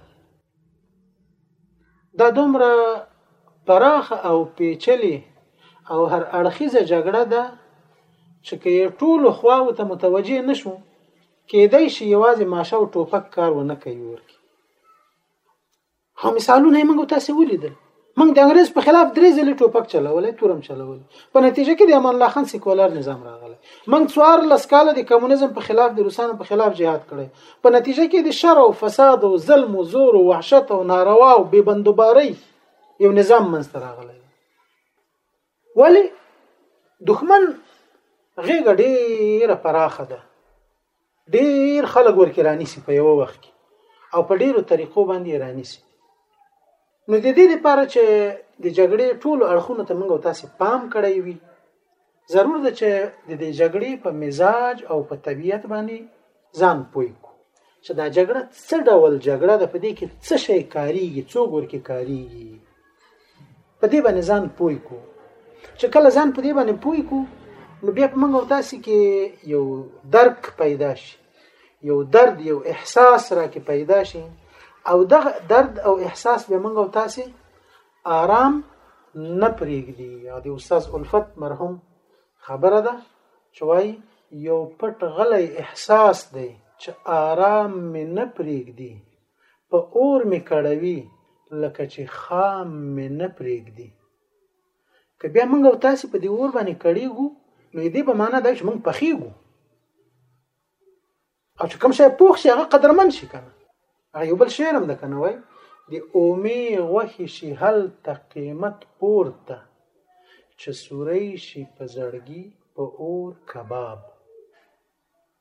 S1: دا دومره پراخ او پیچلې او هر اړخیزه جګړه ده چې که ټول خواو ته متوجه نشو کېدای شي یوازې ماشه او ټوپک کار ونه کوي ورکی ها مثالونه یې موږ تاسو ولیدل موږ د انګريز په خلاف درې ځلې ټوپک چلولې تورم چلولې په نتیجه کې د امان الله خان سیکولر نظام راغلی موږ څوار لسکاله د کمونیزم په خلاف د روسانو په خلاف جهاد کړی په نتیجه کې د شر او فساد او ظلم او زور او وحشت او ناروا او بې بندوباري یو نظام منځته راغلی ولی دښمن غیګه ډیره پراخه ده ډیر خلک ورکې رانیسي په یو وخت کې او په ډیرو طریقو باندې رانیسي نو د دې لپاره چې د جګړې ټولو اړخونو ته موږ تاسو پام کړی وي ضرور ده چې د دې جګړې په مزاج او په طبیعت باندې ځان پوي کو چې دا جګړه څه ډول جګړه ده په دې کې څه شي کاریږي څوک ورکې کاریږي په دې باندې ځان پوي کو چې کله ځان په دې باندې پوي کو نو بیا په موږ او تاسو کې یو درک پیدا شي یو درد یو احساس را کې پیدا شي او دغه درد او احساس به موږ او تاسو آرام نه پرېږدي او د استاد الفت مرحوم خبره ده چې وای یو پټ غلی احساس دی چې آرام مې نه پرېږدي په اور مې کړوي لکه چې خام مې نه پرېږدي که بیا موږ او تاسو په دې اور باندې کړیږو نو دې په معنا دا چې موږ پخېږو او چې کوم شی پوښ شي هغه قدرمن شي کنه هغه یو بل شعر هم ده کنه وای د اومې غوښې شي هلته قیمت پورته چې سورۍ شي په زړګي په اور کباب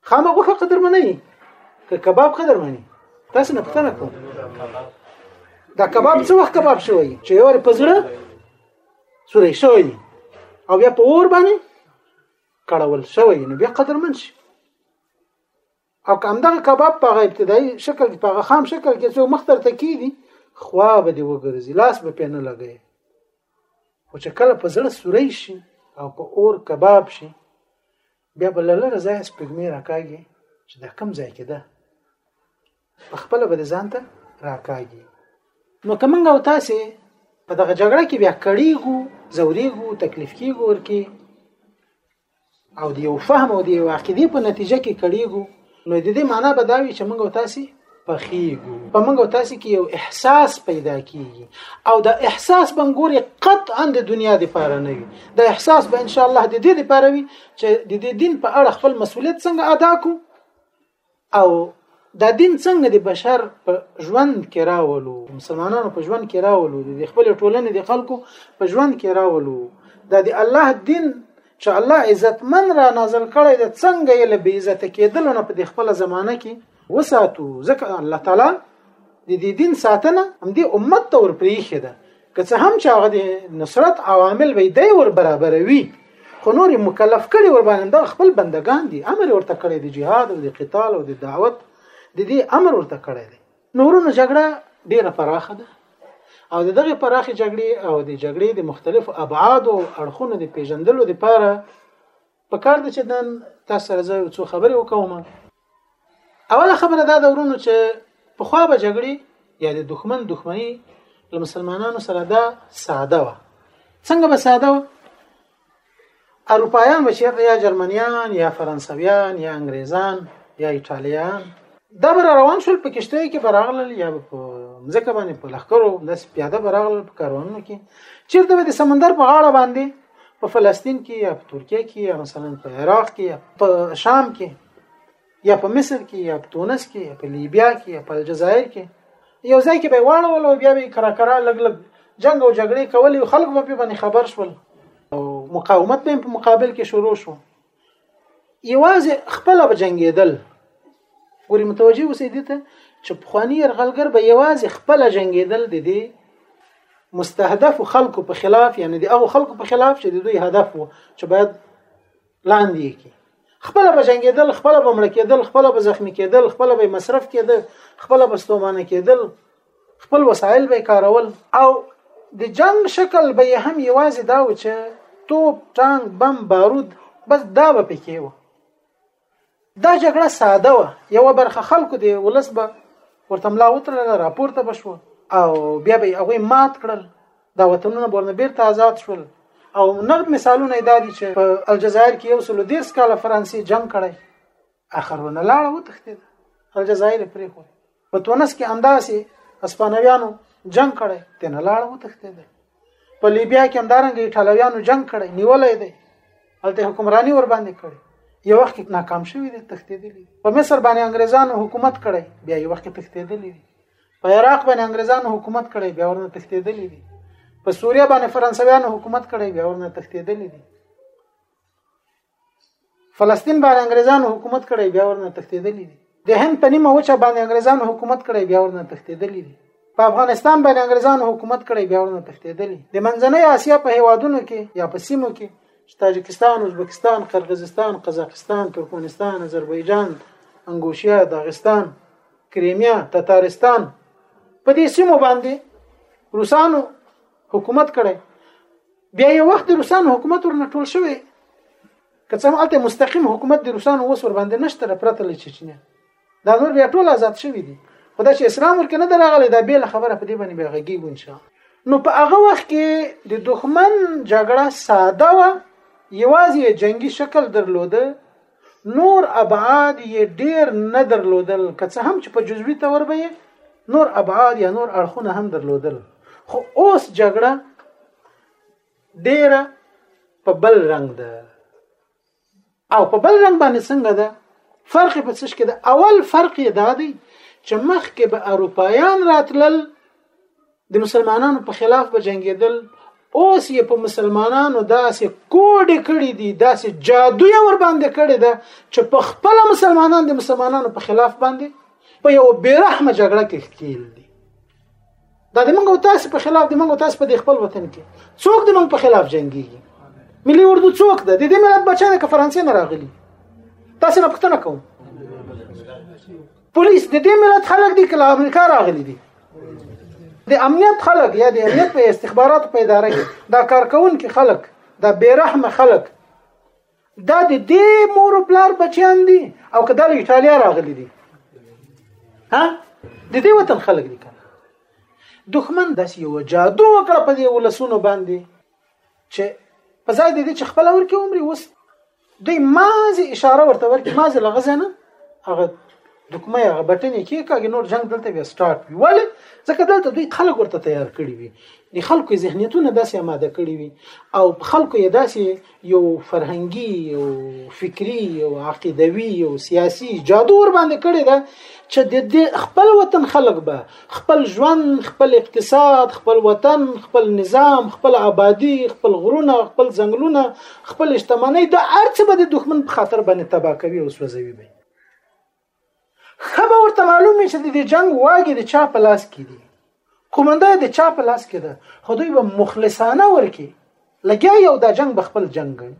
S1: خامه غوښه قدرمنې که کباب قدرمنې تاسو نه پوښتنه کوم دا کباب څه وخت کباب شوی چې یو په زړه سورې شوی او بیا په اور باندې کړول شوی نو بیا قدرمن شي او کوم دغه کباب په ابتدایي شکل کې په خام شکل کې څو مختر تکیدي خوا به دی وګرځي لاس به پینه لګي او چې کله په زړه سورې شي او په اور کباب شي بیا به له لره ځایه سپږمې راکاږي چې دا کم ځای کې ده په خپله به د ځان ته راکاږي نو که موږ او تاسې په دغه جګړه کې بیا کړیږو زوریږو تکلیف کیږو ورکې او د یو فهم او د یو عقیدې په نتیجه کې کړیږو نو د دې معنی به دا وي چې موږ تاسو پخېږو په موږ تاسو کې یو احساس پیدا کیږي او دا احساس بنګوري قطعا د دنیا د پاره نه وي دا احساس به ان شاء الله د دې لپاره وي چې د دې دین په اړه خپل مسولیت څنګه ادا کو او دا دین څنګه د بشر په ژوند کې راولو مسلمانانو په ژوند کې راولو د خپل ټولنې د خلکو په ژوند کې راولو دا د الله دین چې الله عزتمن را نازل کړی د څنګه یې له بې عزته کېدلو نه په دې خپله زمانه کې وساتو ځکه الله تعالی د دې دین ساتنه همدې امت ته ورپرېښې ده که څه هم چې هغه د نصرت عوامل به دی ور برابروي خو نور مکلف کړي ور باندې دا خپل بندگان دي امر ورته کړی د جهاد او د قتال او د دعوت د دې امر ورته کړی دی نورونه جګړه ډیره پراخه ده او د دغه پراخې جګړې او د جګړې د مختلفو ابعاد او اړخونو د پیژندلو لپاره په کار ده چې نن تاسو سره زه یو څو خبرې وکوم اوله خبره دا ده ورونو چې په خوا به جګړې یا د دښمن دښمني له مسلمانانو سره دا ساده وه څنګه به ساده وه اروپایان به چیرته یا جرمنیان یا فرانسویان یا انګریزان یا ایټالیان دا به روان شول په کشته کې براغلل یا په ځکه باندې په لخرو داس پیاده براغلل په کاروانونو کې چیرته به د سمندر په غاړه باندې په فلسطین کې یا په ترکیه کې یا مثلا په عراق کې یا په شام کې یا په مصر کې یا په تونس کې یا په لیبیا کې یا په الجزایر کې یو ځای کې به واړول او بیا به کراکرا لګ لګ جنگ او جګړې کولې او خلک به په باندې خبر شول او مقاومت به په مقابل کې شروع شو یوازې خپل به جنگیدل ګوري متوجي اوسې دي ته چې پخوانی يرغلګر به یوازې خپل جنگیدل د دې مستهدف خلکو په خلاف یعنی د هغه خلکو په خلاف چې د دوی هدف وو چې باید لاندې کی خپل به جنگیدل خپل به مړ کېدل خپل به زخمی کېدل خپل به مصرف کېدل خپل به ستومانه کېدل خپل وسایل به کارول او د جنگ شکل به هم یوازې دا و چې توپ ټانک بم بارود بس دا به پکې و دا جګړه ساده و یو برخه خلکو دی ولس به ورته ملا وترل راپورته بشو او بیا به هغه مات کړل دا وطنونه ورنه بیرته آزاد شول او نور مثالونه دا دي چې په الجزایر کې یو سل دیرس کال فرانسې جنگ کړی اخرونه لاړه وتښتید الجزایر پرې خو په تونس کې انداسي اسپانویانو جنگ کړي تنه لاړ وتښتیدل په لیبیا کې همدارنګ ایټالویانو جنگ کړي نیولې دی هلته حکمرانی ور باندې کړي یو وخت کې ناکام شوی دی تښتیدلی په مصر باندې انګریزانو حکومت کړي بیا یو وخت تښتیدلی دی په عراق باندې انګریزانو حکومت کړي بیا ورنه تښتیدلی دی په سوریه باندې فرانسویانو حکومت کړي بیا ورنه تښتیدلی دی فلسطین باندې انګريزانو حکومت کړی بیا ورنه تښتیدلی دي د هند په نیمه وچه باندې انګريزانو حکومت کړی بیا ورنه تښتیدلی دي په افغانستان باندې انګريزانو حکومت کړی بیا ورنه تښتیدلی د منځنۍ اسیا په هیوادونو کې یا په سیمو کې تاجکستان ازبکستان قرغیزستان قزاقستان ترکمنستان آذربایجان انګوشیا داغستان کریمیا تتارستان په دې سیمو باندې روسانو حکومت کړی بیا یو وخت د روسانو حکومت ورنه ټول شوی که څه هلته مستقیم حکومت د روسانو اوس ور باندې نشته پرته له چچنیا دا نور بیا ټول آزاد شوی دي خدا چې اسلام ورکه نه دراغلی دا بیل خبره په دې باندې بیا غږیږو ان شاء نو په هغه وخت کې د دښمن جګړه ساده و یوازې جنگي شکل درلوده نور ابعاد یې ډیر نه درلودل که څه هم چې په جزوي تور به یې نور ابعاد یا نور اړخونه هم درلودل خو اوس جګړه ډیره په بل رنگ ده او په بل رنگ باندې څنګه ده فرق په څه کې ده اول فرق یې دا دی چې مخکې به اروپایان راتلل د مسلمانانو په خلاف به جنگیدل اوس یې په مسلمانانو داسې کوډ کړی دی داسې جادو یې ور باندې کړی ده چې په خپل مسلمانان د مسلمانانو په خلاف باندې په یو بیرحمه جګړه کې ښکیل دي دا د موږ تاسو په خلاف د موږ تاسو په خپل وطن کې څوک د موږ په خلاف جنگيږي ملي اردو څوک ده د دې ملت بچا د فرانسې نه راغلي تاسو نه پښتنه کوم پولیس د دې ملت خلک دي کله امریکا راغلي دي د امنیت خلک یا د امنیت په استخباراتو په اداره کې دا کارکونکي خلک دا بیرحمه خلک دا د دې مور او پلار بچیان دي او که د ایتالیا راغلي دي ها د دې وطن خلک دي کنه دښمن داس یو جادو وکړه په دې ولسونو باندې چې په ځای دې چې خپل ورکه عمر وس دوی مازی اشاره ورته ورکړي مازی لغزه نه هغه دکمه هغه بټنې کې کاږي نور جنگ دلته بیا سٹارټ وی ولی ځکه دلته دوی خلک ورته تیار کړی وي د خلکو ذهنیتونه داسې آماده کړی وي او خلکو یې داسې یو فرهنګي او فکری او عقیدوي او سیاسي جادو ور باندې کړی دا چې د خپل وطن خلک به خپل ژوند خپل اقتصاد خپل وطن خپل نظام خپل آبادی خپل غرونه خپل ځنګلونه خپل شتمنۍ د ارڅ به د دښمن په خاطر باندې تباہ کوي او سوځوي به خبر ورته معلوم شي د جنگ واګي د چا په لاس کې دي کومنده د چا په لاس کې ده خدای به مخلصانه ورکی لګیا یو دا جنگ به خپل جنگ ګڼي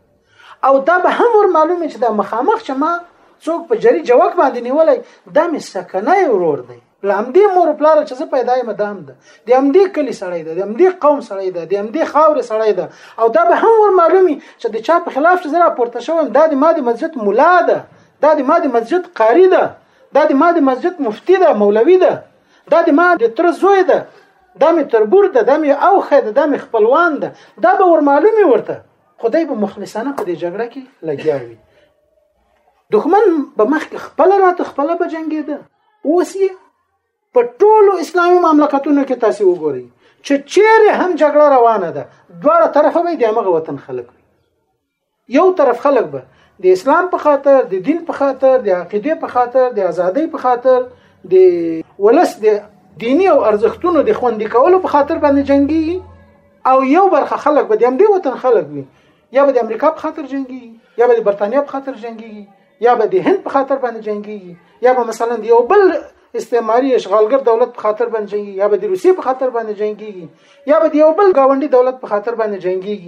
S1: او دا به هم ور معلومه چې دا مخامخ چې ما څوک په جری جوک باندې نیولای دا مې سکنه ورور دی لامدې مور پلار چې زه پیدا یم دام ده د امدې کلی سړی ده د امدې قوم سړی ده د امدې خاور سړی ده او دا به هم ور معلومي چې د چا په خلاف چې زه راپورته شوم دا د ما د مسجد مولا ده دا د ما د مسجد قاری ده دا د ما د مسجد مفتی ده مولوی ده دا د ما د تر زوی ده دا مې تربور ده دا مې اوخه ده دا مې خپلوان ده دا به ورمعلومي ورته خدای به مخلصانه په دې جګړه کې لګیا وي دښمن به مخکې خپل راته خپل به جنگیده اوس یې په ټولو اسلامي مملکتونو کې تاسو وګورئ چې چیرې هم جګړه روانه ده دواړه طرفه به د هغه وطن خلک وي یو طرف خلک به د اسلام په خاطر د دین په خاطر د عقیده په خاطر د ازادۍ په خاطر د ولس د دینی او ارزښتونو د خوندې کولو په خاطر باندې جنگي او یو برخه خلک به د امریکا وطن خلک وي یا به د امریکا په خاطر جنگي یا به د برتانیا په خاطر جنگي یا به د هند په خاطر باندې جنگي یا به مثلا د یو بل استعماري اشغالګر دولت په خاطر باندې جنگي یا به د روسیې په خاطر باندې جنگي یا به د یو بل گاونډي دولت په خاطر باندې جنگي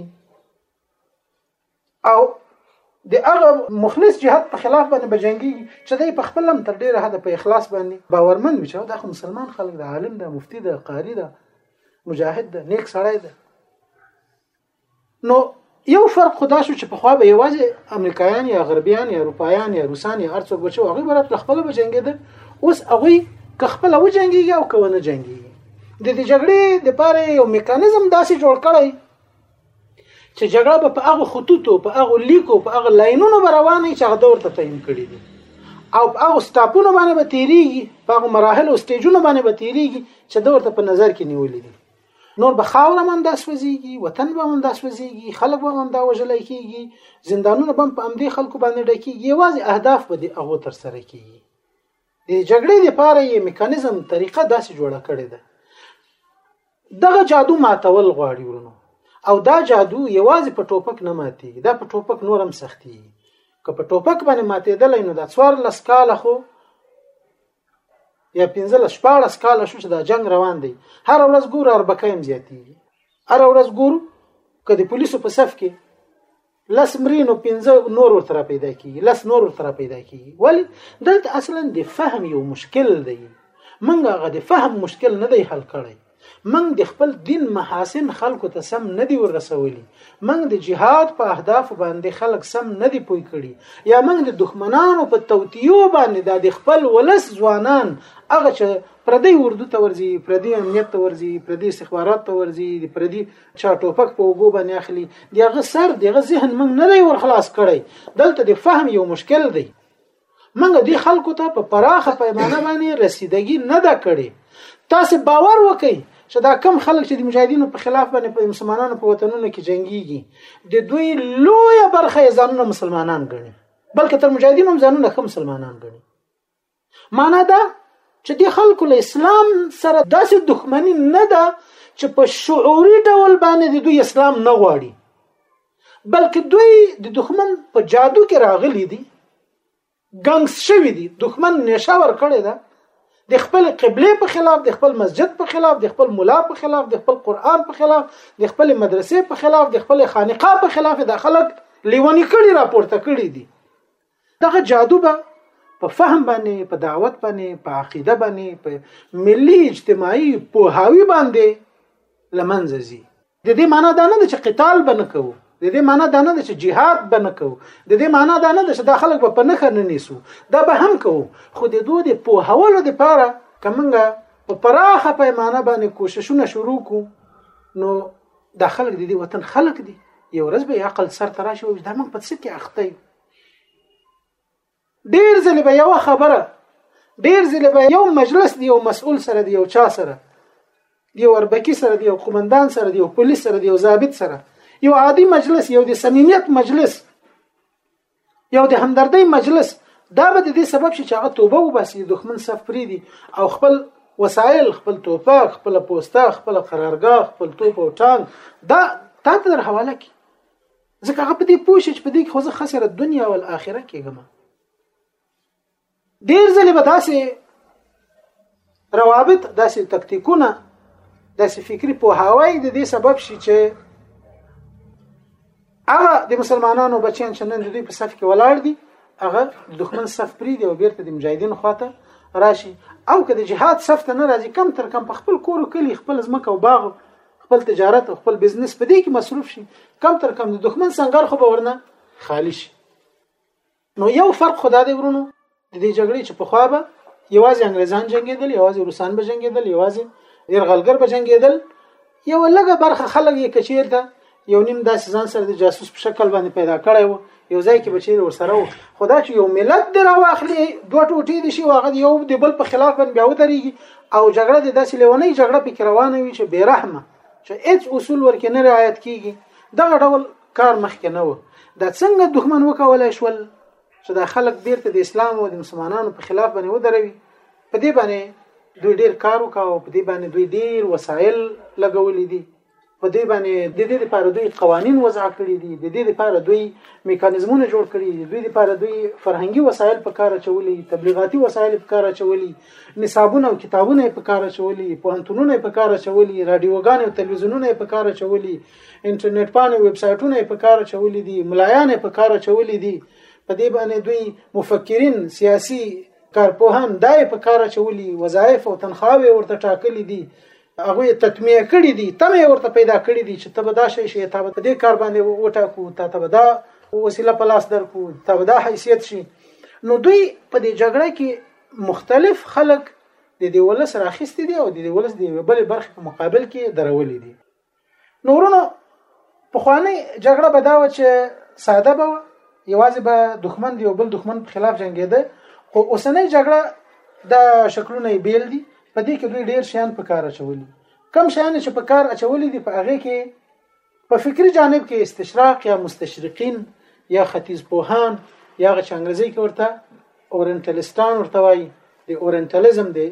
S1: او د هغه مخلص جهاد په خلاف باندې بجنګي چې دی په خپل هم تر ډیره حد په اخلاص باندې باورمن وي چې دا خو مسلمان خلک د عالم ده مفتی ده قاری ده مجاهد ده نیک سړی ده نو یو فرق خدا شو چې په خوا به یوازې امریکایان یا غربیان یا اروپایان یا روسان یا هر څوک بچو هغه برات خپل بجنګیدل اوس هغه که خپل و جنگي او که ونه جنگي د دې جګړې د پاره یو میکانیزم داسې جوړ کړی چې جګړه به په هغه خطوطو په هغه لیکو په هغه لاینونو به روانه چې هغه دور ته تعین کړی دي او په هغه سټاپونو باندې به تیریږي په هغه مراحل او سټیجونو باندې به تیریږي چې دور ته په نظر کې نیولې دي نور به خاوره هم دا سوځيږي وطن به هم دا سوځيږي خلک به هم دا وژل کیږي زندانونه به په امدې خلکو باندې ډکیږي یوازې اهداف به دي هغه تر سره کیږي د جګړې لپاره یې میکانیزم طریقه داسې جوړه کړې ده دغه جادو ماتول غواړي ورونو او دا جادو یوازې په ټوپک نه ماتېږي دا په ټوپک نور هم سختېږي که په ټوپک باندې ماتېدلی نو دا څوارلس کاله خو یا پنځلس شپاړس کاله شو چې دا جنگ روان دی هره ورځ ګورو اربکه هم زیاتېږي هره ورځ ګورو که د پولیسو په صف کې لس مري نو پنځه نور ورته را پیدا کیږي لس نور ورته را پیدا کیږي ولی دلته اصلا د فهم یو مشکل دی منګ هغه د فهم مشکل نه دی حل کړی منګ د خپل دین محاسن خلکو ته سم نه دی ورسولي منګ د جهاد په اهداف باندې خلک سم نه دی پوي کړي یا منګ د دښمنانو په توتیو باندې د خپل ولس ځوانان هغه چې پردی اردو ته ورځي پردی امنیت ته ورځي پردی استخبارات ته ورځي پردی چا ټوپک په وګو باندې اخلي دغه سر دغه ذهن موږ نه دی ور خلاص کړی دلته د فهم یو مشکل دی موږ د خلکو ته په پراخه پیمانه باندې رسیدګي نه ده کړې تاسو باور وکړئ چې دا کم خلک چې د مجاهدینو په خلاف باندې په مسلمانانو په وطنونو کې جنگيږي د دوی لویه برخه یې ځانونه مسلمانان ګڼي بلکې تر مجاهدینو هم ځانونه ښه مسلمانان ګڼي معنا دا چې د خلکو له اسلام سره داسې دښمنی نه ده چې په شعوري ډول باندې د دوی اسلام نه غواړي بلکې دوی د دښمن په جادو کې راغلي دي ګنګس شوی دي دښمن نشه ور کړی ده د خپل قبله په خلاف د خپل مسجد په خلاف د خپل مولا په خلاف د خپل قران په خلاف د خپل مدرسې په خلاف د خپل خانقاه په خلاف د خلک لیونی کړي راپورته کړي دي دغه جادو به په فهم باندې په دعوت باندې په عقیده باندې په ملي اجتماعي پوهاوی باندې لمنځه ځي د دې معنی دا نه ده چې قتال به نه کوو د دې معنی دا نه ده چې جهاد به نه کوو د دې معنی دا نه ده چې دا خلک به په نخه نه نیسو دا به هم کوو خو د دوی د پوهولو لپاره کومه په پراخه پیمانه باندې کوششونه شروع کو نو دا خلک د دې وطن خلک دي یو ورځ به عقل سر تراشي او دا موږ په څه کې اخته یو ډیر ځله به یو خبره ډیر ځله به یو مجلس دی یو مسؤل سره دی یو چا سره دی وربکی سره دی یو قومندان سره دی یو پولیس سره دی یو ضابط سره یو عادي مجلس یو د صمیمیت مجلس یو د همدردۍ مجلس دا به د دې سبب شي چې هغه توبه وباسي د دښمن صف پرې دي او خپل وسایل خپل توپک خپل پوسته خپل قرارګاه خپل توپ او ټانک دا تا ته در حواله کی ځکه هغه په دې پوه شي چې په دې کې خو زه خسر دنیا او آخرت کېږم ډېر ځلې به داسې روابط داسې تکتیکونه داسې فکری پوهاوی د دې سبب شي چې هغه د مسلمانانو بچیان چې نن د دوی په صف کې ولاړ دي هغه د دښمن صف پری دی او بیرته د مجاهدینو خواته راشي او که د جهاد صف ته نه راځي کم تر کم په خپل کور کلی خپل ځمکه او باغ خپل تجارت او خپل بزنس په دې کې مصروف شي کم تر کم د دښمن سنگر خو به ورنه خالی شي نو یو فرق خدا دې ورونو د دې جګړې چې په خوا به یوازې انګريزان جنگیدل یوازې روسان به جنگیدل یوازې يرغلګر به جنگیدل یو لګه برخه خلک یې کچیر ده یو نیم داسې ځان سره د جاسوس په شکل باندې پیدا کړی وو یو ځای کې بچیر ورسره وو خو دا چې یو ملت دی راواخلي دوه ټوټې دي شي هغه یو د بل په خلاف باندې بیا ودرېږي او جګړه د داسې لیونۍ جګړه پکې روانه وي چې بې رحمه چې هیڅ اصول ورکې نه رعایت کیږي دغه ډول کار مخکې نه و دا څنګه دښمن وکولای شول چې دا خلک بیرته د اسلام او د مسلمانانو په خلاف باندې ودروي په دې باندې دوی ډیر کار وکاو په دې باندې دوی ډیر وسایل لګولې دي په دې باندې د دې لپاره دوی قوانين وضع کړي دي د دې لپاره دوی میکانیزمونه جوړ کړي دي دوی لپاره دوی فرهنګي وسایل په کار چولي تبلیغاتي وسایل په کار چولي نصابونه او کتابونه په کار چولي پوهنتونونه په کار چولي رادیوګان او تلویزیونونه په کار چولي انټرنیټ پاڼې ویب سایټونه په کار چولي دي ملایان په کار چولي دي په دې باندې دوی مفکرین سیاسي کارپوهان دای په کار چولي وظایف او تنخواوې ورته ټاکلي دي هغه یې تطمیه کړی دی تم یې ورته پیدا کړی دی چې تبدا شي شي تا به دې کار باندې وټاکو تا تبدا وسیله په لاس درکو تبدا حیثیت شي نو دوی په دې جګړه کې مختلف خلک د دې ولس راخستې دي او د دې ولس د بلې برخې په مقابل کې درولې دي نورونو په خواني جګړه بداوه چې ساده به یوازې به دښمن دی او بل دښمن په خلاف جنگیده خو اوسنۍ جګړه د شکلونه بیل دي په دې کې دوی ډیر شیان په کار اچولي کم شیان چې په کار اچولي دي په هغه کې په فکری جانب کې استشراق یا مستشرقین یا ختیځ پوهان یا غچ انګریزي کې ورته اورنټلستان ورته وایي د اورنټلزم د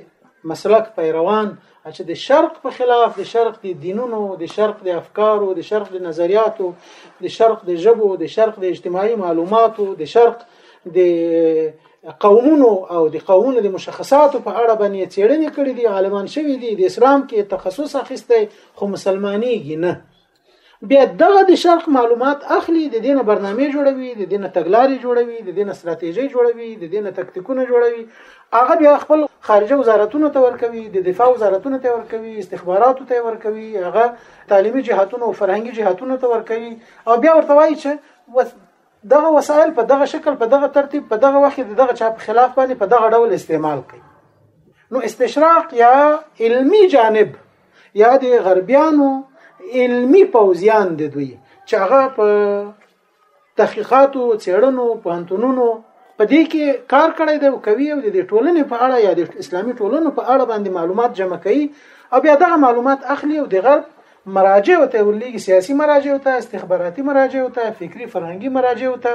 S1: مسلک پیروان چې د شرق په خلاف د شرق د دینونو د شرق د افکارو د شرق د نظریاتو د شرق د ژبو د شرق د اجتماعي معلوماتو د شرق د قومونو او د قومونو د مشخصاتو په اړه باندې چیړنې کړې دي عالمان شوي دي د اسلام کې تخصص اخیسته خو مسلمانېږي نه بیا دغه د شرق معلومات اخلي د دینه برنامه جوړوي د دینه تګلارې جوړوي د دینه ستراتیژي جوړوي د دینه تکتیکونه جوړوي هغه بیا خپل خارجه وزارتونو ته ورکوي د دفاع وزارتونو ته ورکوي استخباراتو ته ورکوي هغه تعلیمي جهاتونو او فرهنګي جهاتونو ته ورکوي او بیا ورته وایي چې دغه وسایل په دغه شکل په دغه ترتیب په دغه وخت د دغه چا په خلاف باندې په دغه ډول استعمال کړي نو استشراق یا علمی جانب یا د غربیانو علمی پوزیان دي دوی چې هغه په تحقیقاتو چېړنو په هنتونونو په دې کې کار کړی دی او کوي او د ټولنې په اړه یا د اسلامي ټولنو په اړه باندې معلومات جمع کوي او بیا دغه معلومات اخلي او د غرب مراجع ته ولېږي سیاسي مراجع ته استخباراتي مراجع ته فکری فرهنګي مراجع ته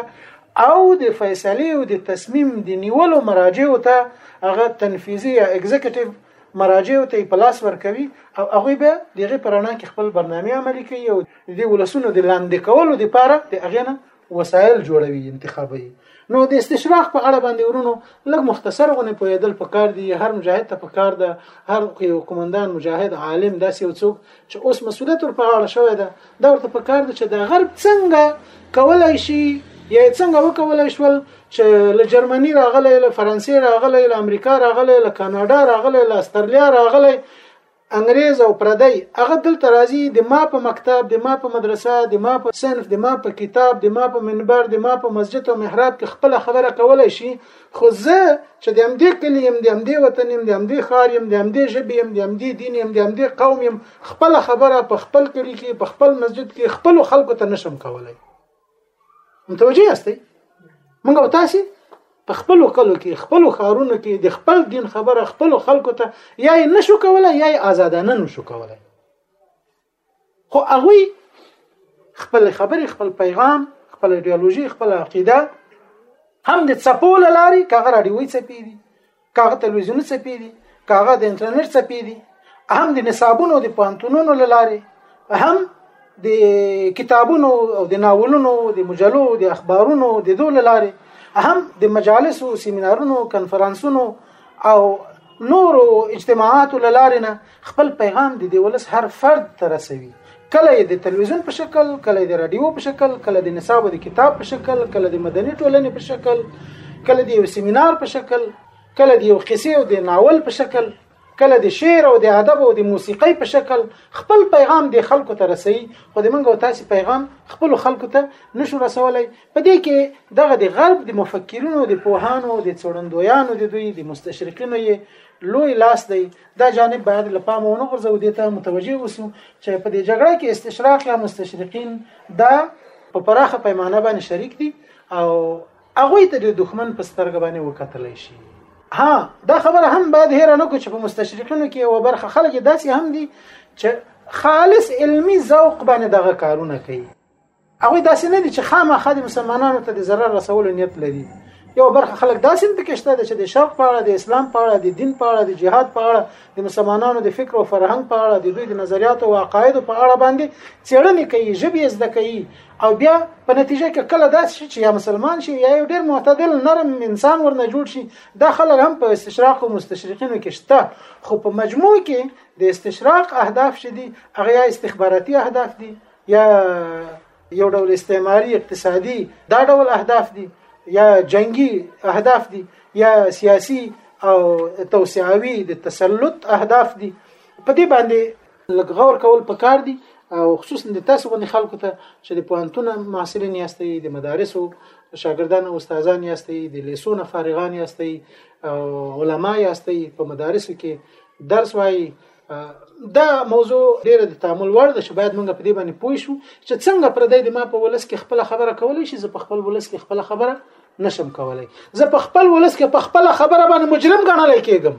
S1: او د فیصلې او د تصمیم د نیولو مراجع ته هغه تنفیذي یا اګزیکټیو مراجعو ته په لاس ورکوي او هغه به دغه پرانا کې خپل برنامه عملي کوي او د ولسونو د لاندې کولو لپاره د اغینه وسایل جوړوي انتخابي نو د استشراق په اړه باندې ورونو لږ مختصر غونې پوهېدل پکار دي هر مجاهد ته پکار ده هر یو قومندان مجاهد عالم داسې یو څوک چې اوس مسولیت ور په غاړه شوی ده دا ورته په کار ده چې د غرب څنګه کولای شي یا څنګه وکولای شول چې له جرمني راغلی له فرانسې راغلی له امریکا راغلی له کاناډا راغلی له استرالیا راغلی انګريز او پردی هغه دلته راځي د ما په مکتب د ما په مدرسه د ما په صنف د ما په کتاب د ما په منبر د ما په مسجد او محراب کې خپل خبره کولای شي خو زه چې د همدې کلی يم د همدې وطن يم د همدې ښار يم د همدې ژبې يم د همدې دین يم د همدې قوم يم خپل خبره په خپل کلی کې په خپل مسجد کې خپل خلکو ته نشم کولای متوجه یاستئ موږ او تاسو په خپل کلو کې خپل خارونو کې د خپل دین خبره خپل خلکو ته یا نشو کولای یا آزادانه نشو کولای خو هغوی خپل خبرې خپل پیغام خپل ایدئولوژي خپل عقیده هم د څپو له لارې کاغه راډیوي څپې دي کاغه تلویزیوني څپې دي کاغه د انټرنیټ څپې دي هم د نصابونو د پانتونونو له لارې هم د کتابونو او د ناولونو د مجلو د اخبارونو د دوه لارې هم د مجالسو سیمینارونو کنفرانسونو او نورو اجتماعاتو لارې نه خپل پیغام د دې ولس هر فرد ته رسوي کله یې د تلویزیون په شکل کله یې د رادیو په شکل کله د نصاب د کتاب په شکل کله د مدني ټولنې په شکل کله د یو سیمینار په شکل کله د یو قصې او د ناول په شکل کله د شعر او د ادب او د موسیقۍ په شکل خپل پیغام د خلکو ته رسي خو د منګو تاسو پیغام خپل خلکو ته نشو رسولای په دې کې دغه د غرب د مفکرینو د پوهانو د څړندویانو د دوی د مستشرقینو یې لوی لاس دی دا جانب باید له پامه ونه غورځو دې ته متوجه اوسو چې په دې جګړه کې استشراق یا مستشرقین دا په پراخه پیمانه باندې شریک دي او هغه ته د دښمن په سترګ باندې وکتل شي ها دا خبره هم باید هیر نه کو چې په مستشرقینو کې و برخه خلک داسې هم دي چې خالص علمی ذوق باندې دغه کارونه کوي هغه داسې نه دي چې خامخا د مسلمانانو ته د ضرر رسولو نیت لري یو برخه خلک داسې هم پکې شته چې د شرق په اړه د اسلام په اړه د دین په اړه د جهاد په اړه د مسلمانانو د فکر او فرهنګ په اړه د دوی د نظریاتو او عقایدو په اړه باندې څېړنې کوي ژبې زده کوي او بیا په نتیجه کې کله داسې شي چې یا مسلمان شي یا یو ډېر معتدل نرم انسان ورنه جوړ شي دا خلک هم په استشراق او مستشرقینو کې شته خو په مجموع کې د استشراق اهداف شدي هغه استخباراتي اهداف دي یا یو ډول استعماري اقتصادي دا ډول اهداف دي یا جنگي اهداف دي یا سیاسي او توسعوي د تسلط اهداف دي په دې باندې لګغور کول پکار دي او خصوصا د تاسو باندې خلکو ته چې د پوهنتون محصلین یاستئ د مدارسو شاګردان او استادان یاستئ د لیسونه فارغان یاستئ او علما یاستئ په مدارسو کې درس وایي دا موضوع ډیره د تامل وړ ده چې باید موږ په دې باندې پوه شو چې څنګه پردی د ما په ولس کې خپل خبره کولای شي زه په خپل ولس کې خپل خبره نشم کولای زه په خپل ولس کې په خپل خبره باندې مجرم ګڼل کېږم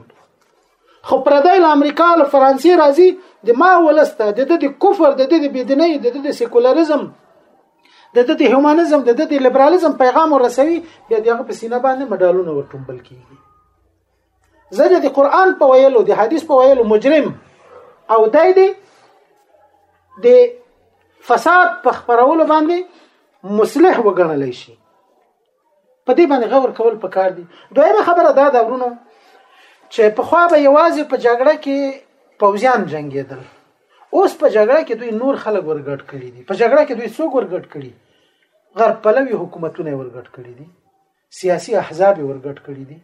S1: خو پردی له امریکا له فرانسې راځي د ما ولس ته د د کفر د د بيدینۍ د د سیکولریزم د د هیومانیزم د د لیبرالیزم پیغام ورسوي بیا دغه په سینه باندې مډالونه ورټومبل کیږي زه د قران په ویلو د حدیث په ویلو مجرم او دای دی د فساد په خبرولو باندې مصلح وګڼل شي په دې باندې غور کول پکار دي دویمه خبره دا ده ورونو چې په خوا به یوازې په جګړه کې پوځیان جنگیدل اوس په جګړه کې دوی نور خلک ورګډ کړي دي په جګړه کې دوی څوک ورګډ کړي غرب پلوي حکومتونه ورګډ کړي دي سیاسي احزاب یې ورګډ کړي دي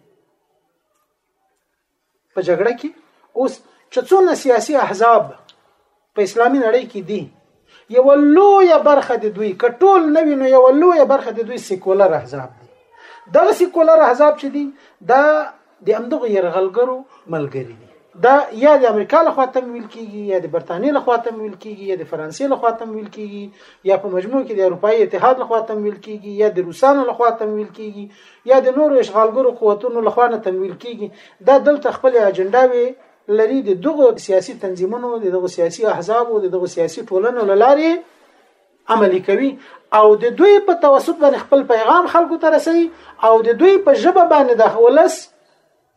S1: په جګړه کې اوس چې څونه سیاسي احزاب په اسلامي نړۍ کې دي یو لوی برخه د دوی کټول نه وینو یو لوی برخه د دوی سیکولر احزاب دي دغه سیکولر احزاب چې دي دا د همدغو يرغلګرو ملګري دي دا یا د امریکا له خوا تمویل کیږي یا د برتانیې له خوا تمویل کیږي یا د فرانسې له خوا تمویل کیږي یا په مجموع کې د اروپאי اتحاد له خوا تمویل کیږي یا د روسانو له خوا تمویل کیږي یا د نورو اشغالګرو قوتونو له خوا نه تمویل کیږي دا دلته خپل اجنډاوي لري د دغو سیاسي تنظیمونو د دغو سیاسي احزابو د دغو سیاسي ټولنو لاري عملی کوي او د دوی په توسط باندې خپل پیغام خلکو ته رسي او د دوی په ژبه باندې د ولس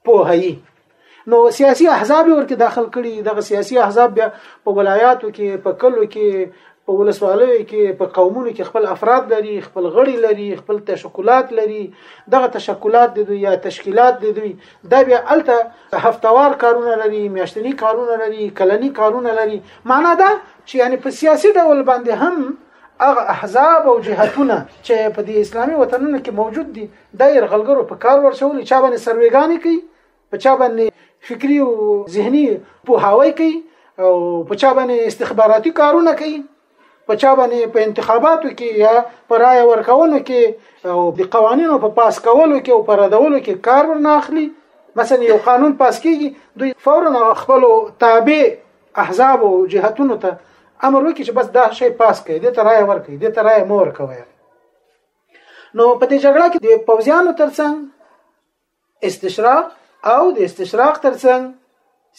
S1: پوهي نو سیاسي احزاب ورکه داخل کړي دغه سیاسي احزاب بیا په ولایاتو کې په کلو کې په ولسوالیو کې په قومونو کې خپل افراد لري خپل غړي لري خپل تشکلات لري دغه تشکلات د دوی یا تشکیلات د دوی دا بیا الته هفتوار کارونه لري میاشتنی کارونه لري کلنی کارونه لري معنا دا چې یعنی په سیاسي ډول باندې هم هغه احزاب او جهاتونه چې په دې اسلامي وطنونو کې موجود دي د يرغلګرو په کار ورشول چا باندې سروېګانی کوي په چا باندې فکری او ذهني پوهاوی کوي او په چا باندې استخباراتي کارونه کوي په چا باندې په انتخاباتو کې یا په رای ورکولو کې او د قوانینو په پاس کولو کې او پر ردولو کې کار ورناخلي مثلا یو قانون پاس کیږي دوی فورا خپل تابع احزاب او جهاتونو ته امر وکړي چې بس دا شی پاس کړي د ترای ور کړي د ترای مور کوي نو په دې جګړه کې د پوځیانو ترڅنګ استشراق او د استشراق ترڅنګ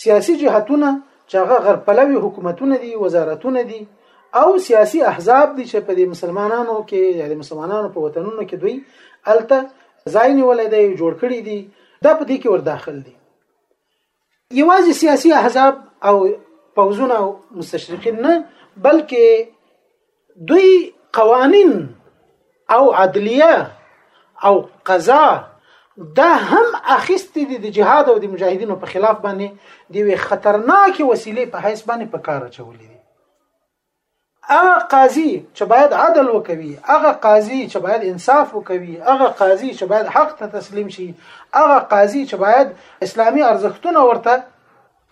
S1: سیاسي جهاتونه چې هغه غربپلوي حکومتونه دي وزارتونه دي او سیاسي احزاب دي چې په دې مسلمانانو کې یا د مسلمانانو په وطنونو کې دوی الته ځای نیولای دی جوړ کړی دی دا په دې کې ور داخل دي یوازې سیاسي احزاب او پوزونه او مستشرقین نه بلکې دوی قوانین او عدلیه او قضا دا هم اخیست دي د جهاد او د مجاهدینو په خلاف باندې د وی خطرناک وسیلې په حیث باندې په کار چولې دي هغه قاضي چې باید عدل وکوي هغه قاضي چې باید انصاف وکوي هغه قاضي چې باید حق ته تسلیم شي هغه قاضي چې باید اسلامی ارزښتونه ورته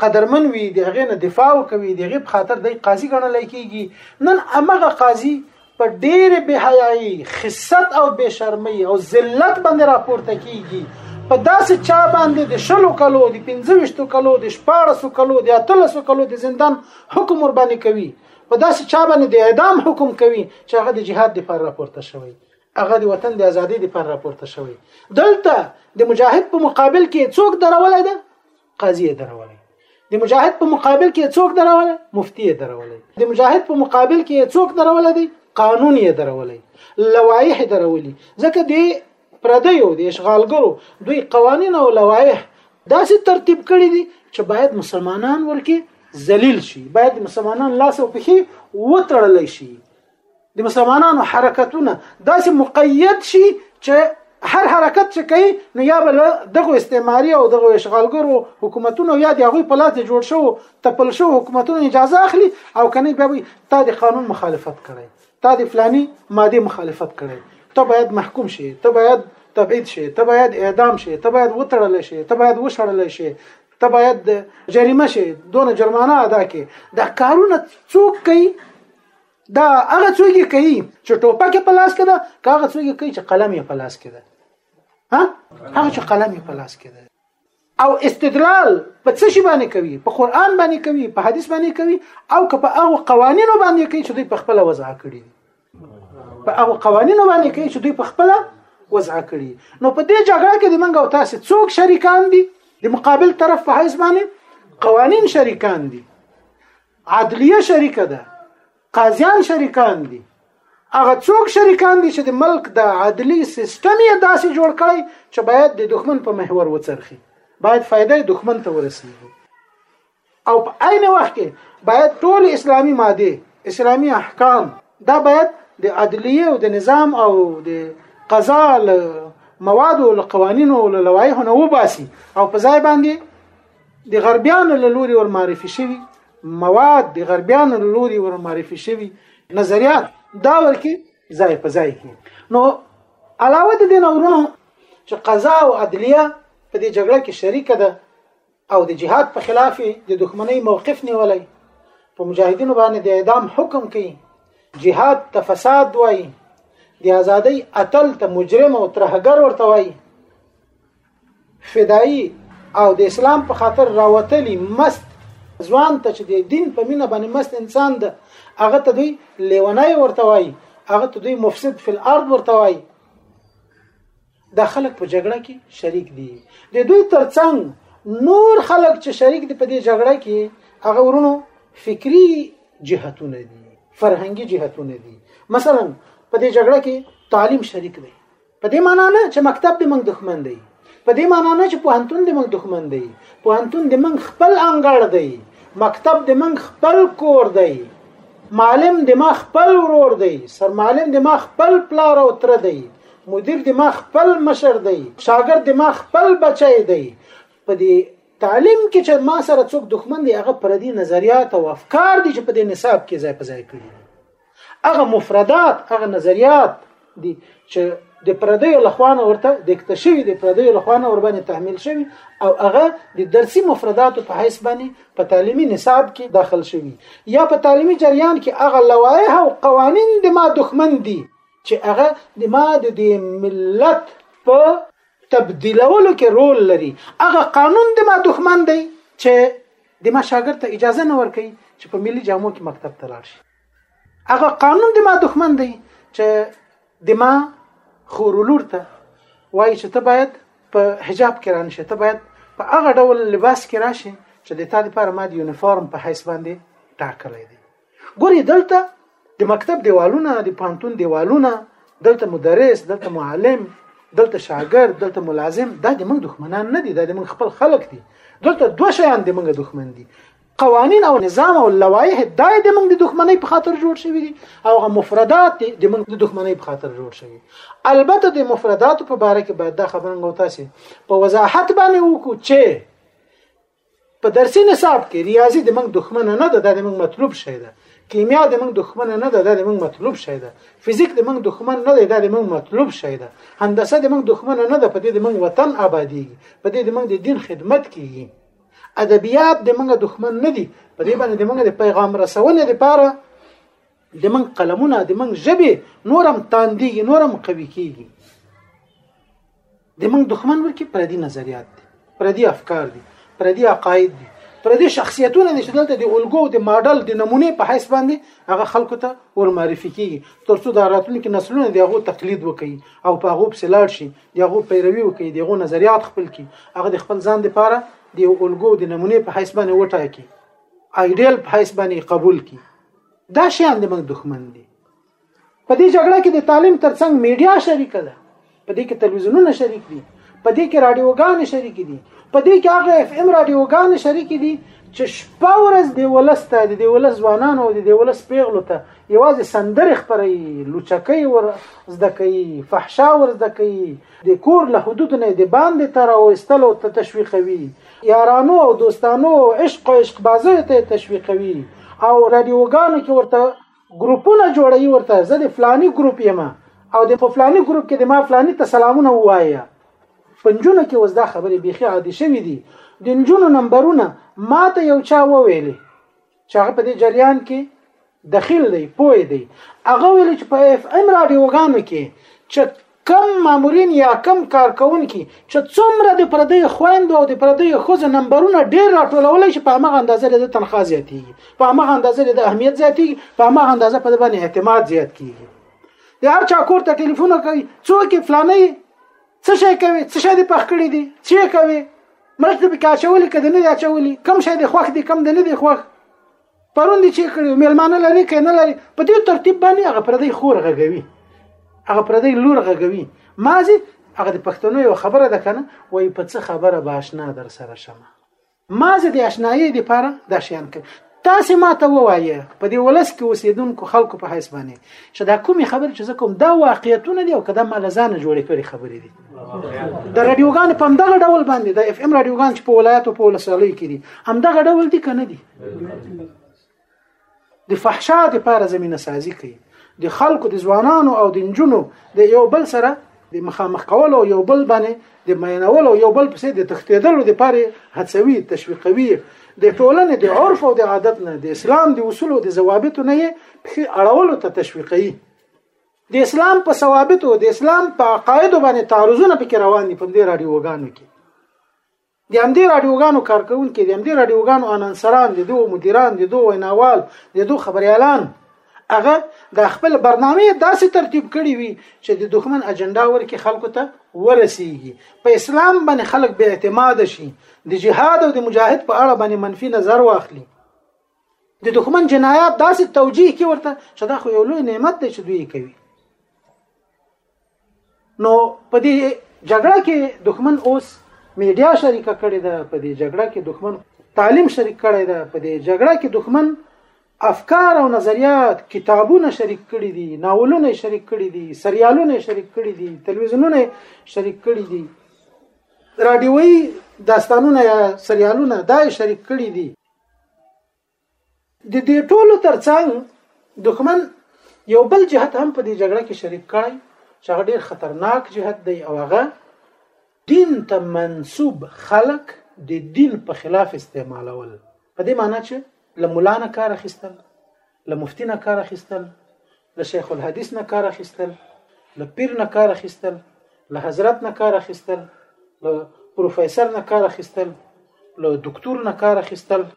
S1: قدرمن وي د هغې نه دفاع وکوي د هغې په خاطر دی قاضي ګڼلی کېږي نن همغه قاضي په ډېر بهایي خصت او بشرمۍ او ذلت باندې راپورته کېږي په داسې چا باندې د شلو کلو د پنځويشتو کلو د شپاړسو کلو د اتلسو کلو د زندان حکم ور باندې کوي په داسې چا باندې د اعدام حکم کوي چې هغه د جهاد لپاره راپورته شوی هغه د وطن د ازادۍ لپاره راپورته شوی دلته د مجاهد په مقابل کې څوک درولای ده قاضي درولای د مجاهد په مقابل کې څوک درولای مفتی درولای د مجاهد په مقابل کې څوک درولای دی قانون یې درولای لوایح درولي ځکه د پردیو د اشغالګرو دوی قوانین او لوایح داسې ترتیب کړی دي چې باید مسلمانان ورکه ذلیل شي باید مسلمانان لاس او پښې وتړل شي د مسلمانانو حرکتونه داسې مقید شي چې هر حرکت چې کوي نو یا بل دغه استعماري او دغه اشغالګرو حکومتونو یا د هغوی په لاس جوړ شو تپل شو حکومتونو اجازه اخلي او کني بیا تا د قانون مخالفت کړي تا د فلانی ماده مخالفت کړي ته باید محکوم شي ته باید تبعید شي ته باید اعدام شي ته باید وتړل شي ته باید وشړل شي ته باید جریمه شي دونه جرمانه ادا کړي دا کارونه څوک کوي دا هغه څوک کوي چې ټوپک په لاس کې ده هغه څوک کوي چې قلم یې په لاس کې ده ها هغه چې قلم یې په لاس کې ده او استدلال په څه شي باندې کوي په قران باندې کوي په حدیث باندې کوي او که په هغه قوانینو باندې کوي چې دوی په خپل وضع کړی په هغه قوانینو باندې کوي چې دوی په خپل وضع کړی نو په دې جګړه کې د منګ او تاسو څوک شریکان دي د مقابل طرف په حیث باندې قوانین شریکان دي عدلیه شریکه ده قاضیان شریکان دي هغه څوک شریکان دي چې د ملک د عدلی سیستم یې داسې جوړ کړی چې باید د دښمن په محور وڅرخي باید فائدې دښمن ته ورسیږي او په عین وخت کې باید ټول اسلامی ماده اسلامی احکام دا باید د عدلیه او د نظام او د قضا مواد او قوانینو او لوایح نه وباسي او په ځای باندې د غربیانو له لوري ور معرفي شوي مواد د غربیانو له لوري ور معرفي شوي نظریات دا ورکی ځای په ځای کې نو علاوه د دې نورونو چې قضا او عدلیه په دې جګړه کې شریک ده او د جهاد په خلاف د دښمنۍ موقف نیولای په مجاهدینو باندې د اعدام حکم کوي جهاد ته فساد وایي د ازادۍ اتل ته مجرم او ترهګر ورته وایي فدایي او د اسلام په خاطر راوتلی مست ځوان ته چې د دین په مینه باندې مست انسان ده هغه ته دوی لیونای ورته وایي هغه ته دوی مفسد فی الارض ورته وایي دا خلک په جګړه کې شریک دي د دوی ترڅنګ نور خلک چې شریک دي په دې جګړه کې هغه ورونو فکری جهتونه دي فرهنګي جهتونه دي مثلا په دې جګړه کې تعلیم شریک دی په دې معنی نه چې مکتب د موږ دښمن دی په دې معنی نه چې پوهنتون د موږ دښمن دی پوهنتون د موږ خپل انګړ دی مکتب د موږ خپل کور دی معلم د ما خپل ورور دی سرمعلم د ما خپل پلار او تر دی مدیر د ما خپل مشر دی شاګرد د ما خپل بچی دی په دې تعلیم کې چې ما سره څوک دښمن دی هغه پردي نظریات او افکار دي چې په دې نصاب کې ځای په ځای کړی هغه مفردات هغه نظریات دي چې د پردې لخوانه ورته د اکتشفي د پردې لخوانه ور باندې تحمیل شوی او هغه د درسي مفرداتو په حیث باندې په تعلیمي نصاب کې داخل شوی یا په تعلیمي جریان کې هغه لوایح او قوانین د ما دښمن دي چې هغه د ما د ملت په تبدیلولو کې رول لري هغه قانون د ما دښمن دی چې د ما شاګرد ته اجازه نه ورکوي چې په ملي جامو کې مکتب ته لاړ شي هغه قانون د ما دښمن دی چې د ما خورولور ته وایي چې ته باید په حجاب کې رانشې ته باید په هغه ډول لباس کې راشې چې د تا لپاره ما د یونیفارم په حیث باندې ټاکلی دی ګوري دلته د مکتب دیوالونه د پانتون دیوالونه دلته مدرس دلته معلم دلته شاګرد دلته ملازم دا د موږ دښمنان نه دي دا د موږ خپل خلک دي دلته دوه شیان د موږ دښمن دي قوانین او نظام او لوایح دا د موږ د دښمنۍ په خاطر جوړ شوی دي او هغه مفردات د موږ د دښمنۍ په خاطر جوړ شوی البته د مفردات په باره کې باید دا خبره غو تاسو په وضاحت باندې وکړو چې په درسي نصاب کې ریاضي د موږ دښمن نه ده د موږ مطلوب شی ده کیمیا د موږ دښمن نه ده د موږ مطلوب شی ده فزیک د موږ دښمن نه ده د موږ مطلوب شی ده هندسه د موږ دښمن نه ده په دې د موږ وطن آبادیږي په دې د موږ د دین خدمت کیږي ادبیات د موږ دښمن نه دي په دې باندې د موږ د پیغام رسونې لپاره د موږ قلمونه د موږ ژبه نورم تاندېږي نورم قوي کیږي د موږ دښمن ورکی پردي نظریات دي پردي افکار دي پردي عقاید دي پردي شخصیتونه دي چې دلته د الګو د ماډل د نمونه په حیث باندې هغه خلکو ته ور معرفي کیږي ترڅو د راتلونکو نسلونو د هغه تقلید وکړي او په هغه په سلاړ شي د هغو پیروي وکړي د هغو نظریات خپل کړي هغه د خپل ځان لپاره د یو الګو د نمونې په حیث باندې وټاکي ایډیل په حیث باندې قبول کړي دا شیان د موږ دښمن دي په دې جګړه کې د تعلیم ترڅنګ میډیا شریکه ده په دې کې تلویزیونونه شریک دي په دې کې رادیوګان شریک دي په دې کې هغه اف ام رادیوګان شریک دي چې شپه ورځ د ولس ته د ولس ځوانانو د ولس پیغلو ته یوازې سندرې خبرې لوچکۍ ور زده کوي فحشا ور زده کوي د کور له حدود نه د باندې تر او استلو ته تشویقوي یارانو او دوستانو عشق او عشق بازو ته تشویقوي او رادیوګانو کې ورته ګروپونه جوړوي ورته زه د فلاني ګروپ یم او د فلاني ګروپ کې د ما فلاني ته سلامونه وایا پنجونه کې وز دا خبرې بيخي عادي شوې دي د نجونو نمبرونه ما ته یو چا وویلې چې هغه په دې جریان کې دخیل دی پوه دی هغه ویل چې په اف ام رادیوګانو کې چې کم مامورین یا کم کارکونکي چې څومره د پردې خويندو او د پردې خوځ نمبرونه ډیر راټولول شي په هغه اندازه د تنخواه زیاتیږي په هغه اندازه د اهمیت زیاتیږي په هغه اندازه په باندې اعتماد زیات کیږي د هر چا کور ته ټلیفون کوي څوک فلانه څه شي کوي څه شي دی پخ کړی دی څه کوي مرچ دی پکې اچولي کده نه اچولي کم شي دی خوخ دی کم دی نه دی خوخ پرون دی چې کړی میلمانه لري کینه لري په دې ترتیب باندې هغه پر دې خور غږوي هغه پر دې لور غږوي مازی هغه د پښتنو یو خبره ده کنه وای په څه خبره باشنا در سره شمه ما زه د آشنایي لپاره دا شیان کوم تاسو ما ته ووایه په دې ولس کې اوسیدونکو خلکو په حیث باندې چې دا کومې خبرې چې زه کوم دا واقعیتونه دي او کدا ما لزان جوړې کړې خبرې دي د رادیوګان په همدغه ډول باندې د اف ام رادیوګان چې په ولایت او په ولسوالۍ کې دي همدغه ډول دي کنه دي د فحشا د پاره زمينه سازي کوي د خلکو د ځوانانو او د نجونو د یو بل سره د مخامخ کولو یو بل باندې د مینولو یو بل پسې د تختیدلو د پاره هڅوي تشویقوي د ټولنې د عرف او د عادت نه د اسلام د اصول او د ضوابط نه په اړولو ته تشویقوي د اسلام په ثوابت او د اسلام په عقاید باندې تعرضونه پکې روان دي په دې رادیوګانو کې د همدې رادیوګانو کارکونکي د همدې رادیوګانو انانسران د دوه مدیران د دوه ویناوال د دوه خبريالان هغه د خپل برنامه داسې ترتیب کړی وي چې د دښمن اجنډا ورکه خلکو ته ورسیږي په اسلام باندې خلک به اعتماد شي د جهاد او د مجاهد په اړه باندې منفي نظر واخلي د دښمن جنایات داسې توجیه کی ورته چې دا خو یو لوی نعمت دی چې دوی کوي نو په دې جګړه کې دښمن اوس میډیا شریکه کړې ده په دې جګړه کې دښمن تعلیم شریک کړی ده په دې جګړه کې دښمن افکار او نظریات کتابونه شریک کړي دي ناولونه شریک کړي دي سریالونه شریک کړي دي تلویزیونونه شریک کړي دي رادیوي داستانونه یا سریالونه دا شریک کړي دي د دې ټولو ترڅنګ دښمن یو بل جهت هم په دې جګړه کې شریک کړی چې هغه ډیر خطرناک جهت دی او هغه دین ته منسوب خلق د دین په خلاف استعمالول په دې معنی چې له مولا نه کار اخیستل له مفتی نه کار اخیستل له شیخ الحدیث نه کار اخیستل له پیر نه کار اخیستل له حضرت نه کار اخیستل له پروفیسور نه کار اخیستل له دکتور نه کار اخیستل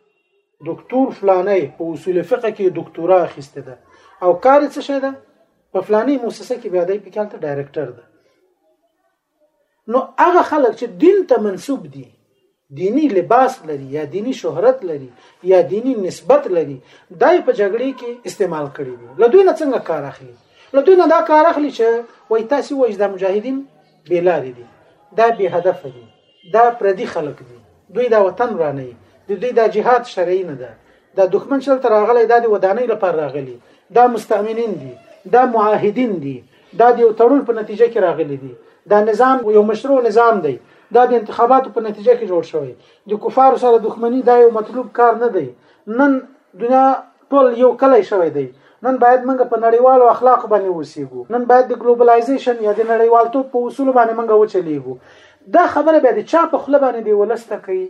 S1: دکتور فلانی په اصول فقه کې دکتورا اخیسته ده او کار څه شه ده په فلانی موسسه کې بیا دی په کال ته ډایرکټر ده نو هغه خلک چې دین ته منسوب دي دینی لباس لري یا دینی شهرت لري یا دینی نسبت لري دای په جګړې کې استعمال کړي دي له دوی نه څنګه کار اخلي له دوی نه دا کار اخلي چې وای تاسو وای د مجاهدین بیلاری دي دا به هدف دي دا پردي خلک دي دوی دا وطن رانه دي دوی دا جهاد شرعي نه ده دا دښمن شل تر راغلی دا د ودانۍ لپاره راغلي دا مستأمنین دي دا معاهدین دي دا د یو تړون په نتیجه کې راغلي دي دا نظام یو مشروع نظام دی دا د انتخاباتو په نتیجه کې جوړ شوی د کفار سره دښمنی دا یو مطلوب کار نه دی نن دنیا ټول یو کلی شوی دی نن باید موږ په نړیوالو اخلاق باندې اوسېږو نن باید د ګلوبلایزیشن یا د نړیوالتوب په اصول باندې موږ وچلیږو دا خبره به د چا په خله باندې دی ولسته کوي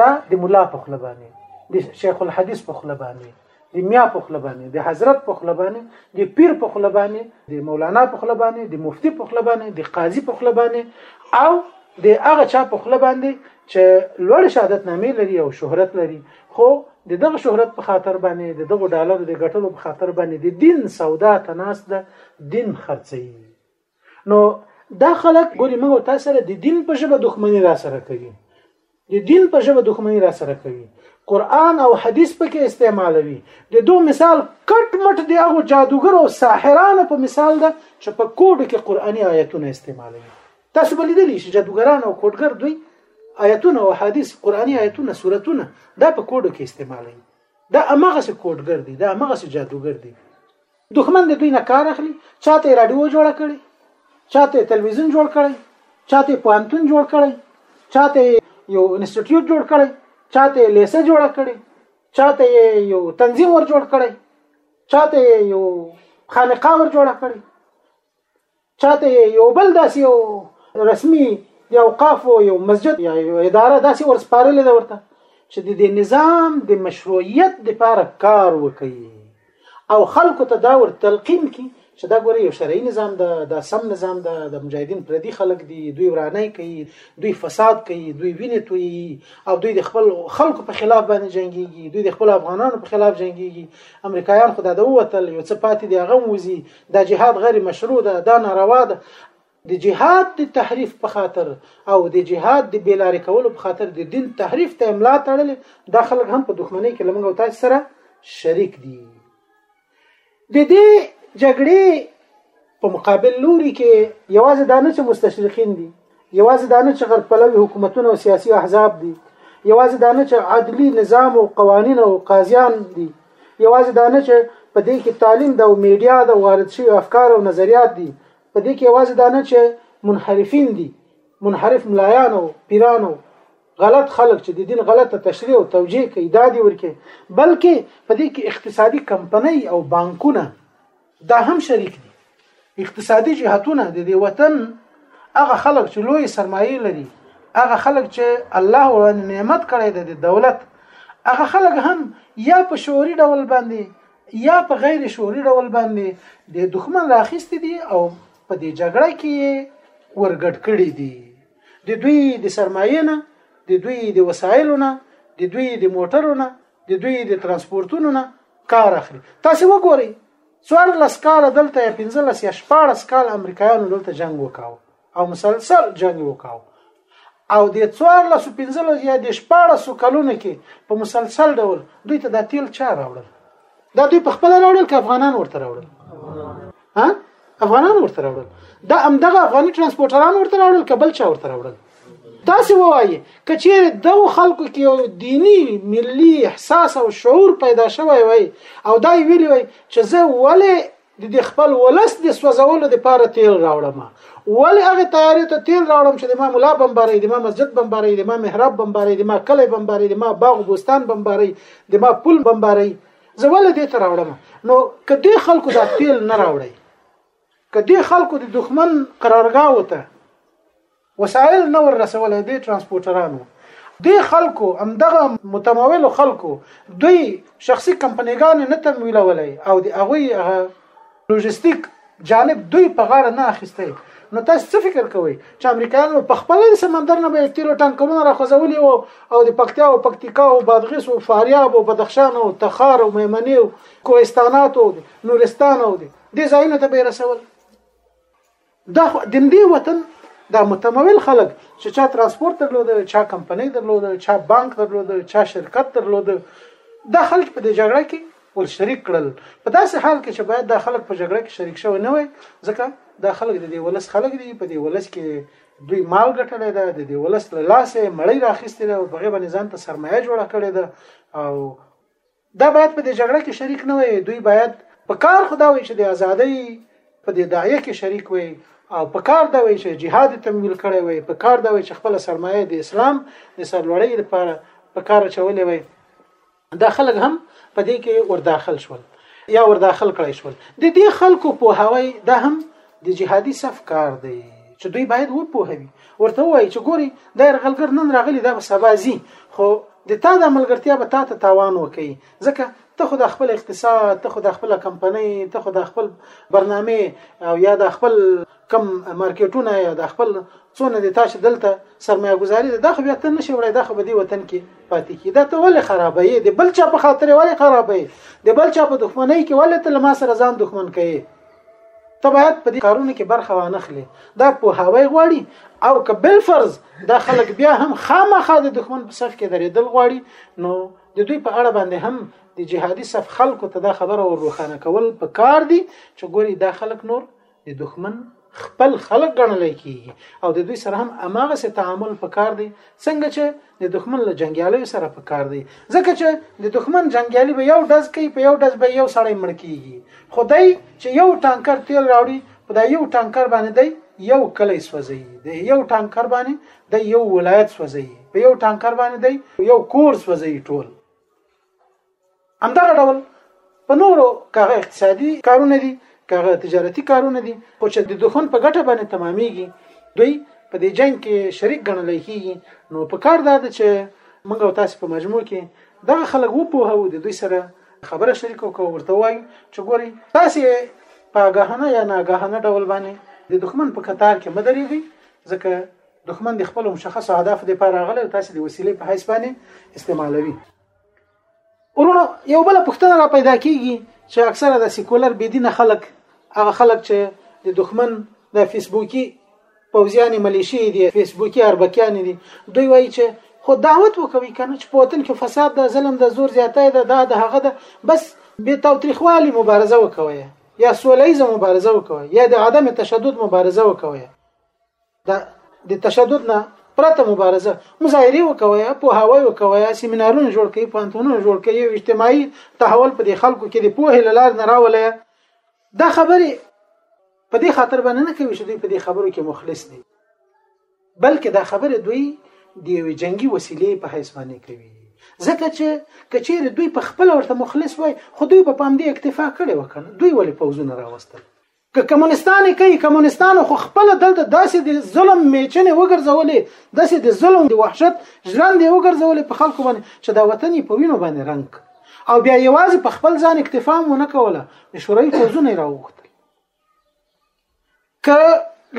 S1: دا د مولا په خله باندې د شیخ الحدیث په خله باندې د میا په خله باندې د حضرت په خله باندې د پیر په خله باندې د مولانا په خله باندې د مفتی په خله باندې د قاضي په خله باندې او د هغه چا په خله باندې چې لوړ شهادت نامې لري او شهرت لري خو د دغه شهرت په خاطر باندې د دغه ډالر د ګټلو په خاطر باندې د دین سودا تناس ده دین خرڅي نو دا خلک ګوري موږ تاسو سره د دین په ژبه دښمنی را سره کوي د دین په ژبه دښمنی را سره کوي قران او حدیث په کې استعمالوي د دوه مثال کټ مټ دی هغه جادوګر او ساحرانو په مثال ده چې په کوډ کې قرآني آیتونه استعمالوي تاسو به لیدلی شئ جادوګران او کوډګر دوی آیتونه او حدیث قرآني آیتونه سورتونه دا په کوډو کې استعمالوي دا امغه سي کوډګر دي دا امغه سي جادوګر دي دښمن د دوی نه کار اخلي چاته رادیو جوړه کړي چاته تلویزیون جوړ کړي چاته پوهنتون جوړ کړي چاته یو انسټیټیوټ جوړ کړي چاته لیسه جوړ کړي چاته یو تنظیم ور جوړ کړي چاته یو خانقاه ور جوړ کړي چاته یې یو بل داسې یو رسمي د اوقافو یو مسجد یا یو اداره داسې ورسپارلې ده ورته چې د دې نظام د مشروعیت لپاره کار وکړي او خلکو ته دا ور تلقین کی چې دا ګوره یو شرعي نظام ده دا سم نظام ده د مجاهدین پردي خلک دي دوی ورانه کوي دوی فساد کوي دوی وینې توي او دوی د خپل خلکو په خلاف باندې جنگيږي دوی د خپل افغانانو په خلاف جنگيږي امریکایان خدای دا وتل یو څه پاتې دی هغه موزي دا جهاد غیر مشروع ده دا ناروا ده د جهاد د تحریف په خاطر او د جهاد د بیلارې کولو په خاطر د دین تحریف ته املا تړلې دا خلک هم په دښمنۍ کې لمنګ او تاج سره شریک دي د دې جګړې په مقابل لوري کې یوازې دا نه چې مستشرقین دي یوازې دا نه چې غرب پلوي حکومتونه او سیاسي احزاب دي یوازې دا نه چې عدلي نظام او قوانین او قاضیان دي یوازې دا نه چې په دې کې تعلیم د او میډیا د وارد شوی افکار او نظریات دي په دې کې یوازې دا نه چې منحرفین دي منحرف ملایان او پیران او غلط خلک چې د دین غلطه تشریح او توجیه کوي دا دي ورکه بلکې په دې کې اقتصادي کمپنۍ او بانکونه دا هم شریک دي اقتصادي جهتونه د دې وطن هغه خلک چې لوی سرمایه لري هغه خلک چې الله وړاندې نعمت کړی دی د دولت هغه خلک هم یا په شوري ډول باندې یا په غیر شوري ډول باندې د دښمن راخیستي دي او په دې جګړه کې ورګډ کړي دي د دوی د سرمایې نه د دوی د وسایلو نه د دوی د موټرو نه د دوی د ترانسپورتونو نه کار اخلي تاسو وګورئ څوار لس کال دلته یا 15 یا 14 کال امریکایانو دلته جنگ وکاو او مسلسل جنگ وکاو او د څوار لس 15 یا د 14 کلونو کې په مسلسل ډول دوی ته د تیل چا راوړل دا دوی په خپل راوړل که افغانان ورته راوړل ها افغانان ورته راوړل دا همدغه افغاني ترانسپورټران ورته راوړل کبل چا ورته راوړل تاسو وایي کچې د خلکو کې یو دینی ملي احساس او شعور پیدا شوی وای او دا ویلی وای چې زه ولې د خپل ولس د سوځولو لپاره تیل راوړم ولې هغه تیارې ته تیل راوړم چې د ما مولا بمباري د ما مسجد بمباري د ما محراب بمباري د ما کلی بمباري د ما باغ بوستان بمباري د ما پل بمباري زه ولې دې ته راوړم نو کدی خلکو دا تیل نه راوړی کدی خلکو د دښمن قرارګاو ته وسایل نه ور رسول دي ترانسپورټرانو دی خلکو همدغه متمول خلکو دوی شخصي کمپنیګان نه تمویلولای او د هغه لوجستیک جانب دوی په غاړه نه اخیسته نو تاسو څه فکر کوئ چې امریکایانو په خپل سمندر نه به تیرو ټانکرونه راخوځولي وو او د پکتیا او پکتیکا او بادغیس او فاریاب او بدخشان او تخار او میمنې او کوهستانات او نورستان او دې ځایونو ته به رسول دا خو د دې وطن دا متمول خلک چې چا ترانسپورت درلود چا کمپنۍ درلود چا بانک درلود چا شرکت درلود دا خلک په دې جګړه کې ور شریک کړل په داسې حال کې چې باید دا خلک په جګړه کې شریک شوی نه وي ځکه دا خلک د دې ولس خلک دي په دې ولس کې دوی مال ګټلی ده د دې ولس له لاسه مړی راخیستې ده او په غیبه نظام ته سرمایه جوړه کړې ده او دا باید په دې جګړه کې شریک نه وي دوی باید په کار خدا وي چې د ازادۍ په دې داعیه کې شریک وي او په کار دا وي چې جهاد تمویل کړي وي په کار دا وي چې خپل سرمایه د اسلام د سرلوړۍ لپاره په کار چولې وي دا خلک هم په دې کې ورداخل شول یا ورداخل کړی شول د دې خلکو په هوای دا هم د جهادي صف کار دی چې دوی باید وپوهوي ورته وایي چې ګوري دا رغلګر نن راغلی دا به سبا زی خو د تا د ملګرتیا به تا ته تاوان وکي ځکه ته خو د خپل اقتصاد ته خو د خپل کمپنۍ ته خو د خپل برنامه او یا د خپل کم مارکیټونه یا د خپل څونه د تاسو دلته سرمایه گذاري ده خو بیا ته نشي وړای دا خو به دی وطن کې پاتې کی دا ته ولې خرابې دی بل چا په خاطر ولې خرابې دی بل چا په دښمنۍ کې ولې ته لما سره ځان دښمن کوي ته باید په دې کارونو کې برخه وانخلې دا په هوای غواړي او که بل فرض دا خلک بیا هم خامخا د دښمن په صف کې درېدل غواړي نو د دوی په اړه باندې هم د جهادي صف خلکو ته دا خبره ور روښانه کول په کار دي چې ګوري دا خلک نور د دښمن خپل خلک ګڼل کیږي او د دوی سره هم اماغه سه تعامل په کار دی څنګه چې د دښمن له جنگیالیو سره په کار دی ځکه چې د دښمن جنگیالی به یو ډز کوي په یو ډز به یو سړی مړ کیږي خدای چې یو ټانکر تیل راوړي په دا یو ټانکر باندې دی یو کلی سوځي د یو ټانکر باندې د یو ولایت سوځي په یو ټانکر باندې دی یو کور سوځي ټول همدغه ډول په نورو کاغه اقتصادي کارونه دي کاغه تجارتي کارونه دي خو چې د دښمن په ګټه باندې تمامېږي دوی په دې جنگ کې شریک ګڼل کېږي نو په کار دا ده چې موږ او تاسو په مجموع کې دغه خلک وپوهو د دوی سره خبره شریکو کو ورته وایي چې ګوري تاسو په غاهنه یا ناګاهنه ډول باندې د دښمن په کتار کې مدرېږي ځکه دښمن د خپل مشخص اهداف لپاره غلې او تاسو د وسیلې په حساب باندې استعمالوي ورونو یو بل پښتنه را پیدا کیږي چې اکثره د سیکولر بيدینه خلک هغه خلک چې د دښمن د فیسبوکي پوځیانې ملیشي دي فیسبوکي اربکیان دي دوی وایي چې خو دعوت وکوي کنه چې په وطن کې فساد د ظلم د زور زیاتای ده دا د هغه ده بس به تاوتریخوالي مبارزه وکوي یا سولېزه مبارزه وکوي یا د عدم تشدد مبارزه وکوي دا د تشدد نه پرته مبارزه مظاهره وکوي په هواي وکوي سیمینارونه جوړ کړي پانتونونه جوړ کړي یو اجتماعي تحول په دې خلکو کې د پوهې لار نه راولي دا خبره په دې خاطر باندې نه کوي چې دوی په دې خبرو کې مخلص دي بلکې دا خبره دوی د یو جنگي وسیلې په حیث باندې کوي ځکه چې کچیر دوی په خپل ورته مخلص وای خو دوی په پام دې اکتفا کړي وکنه دوی ولې پوزونه راوستل که کمونستان یې کوي کمونستانو خو خپله دلته داسې د ظلم میچنې وګرځولې داسې د ظلم د وحشت ژرندې وګرځولې په خلکو باندې چې دا وطن یې په وینو باندې رنګ او بیا یوازې په خپل ځان اکتفا هم ونه کوله د شوروي پوځونه یې راوغوښتل که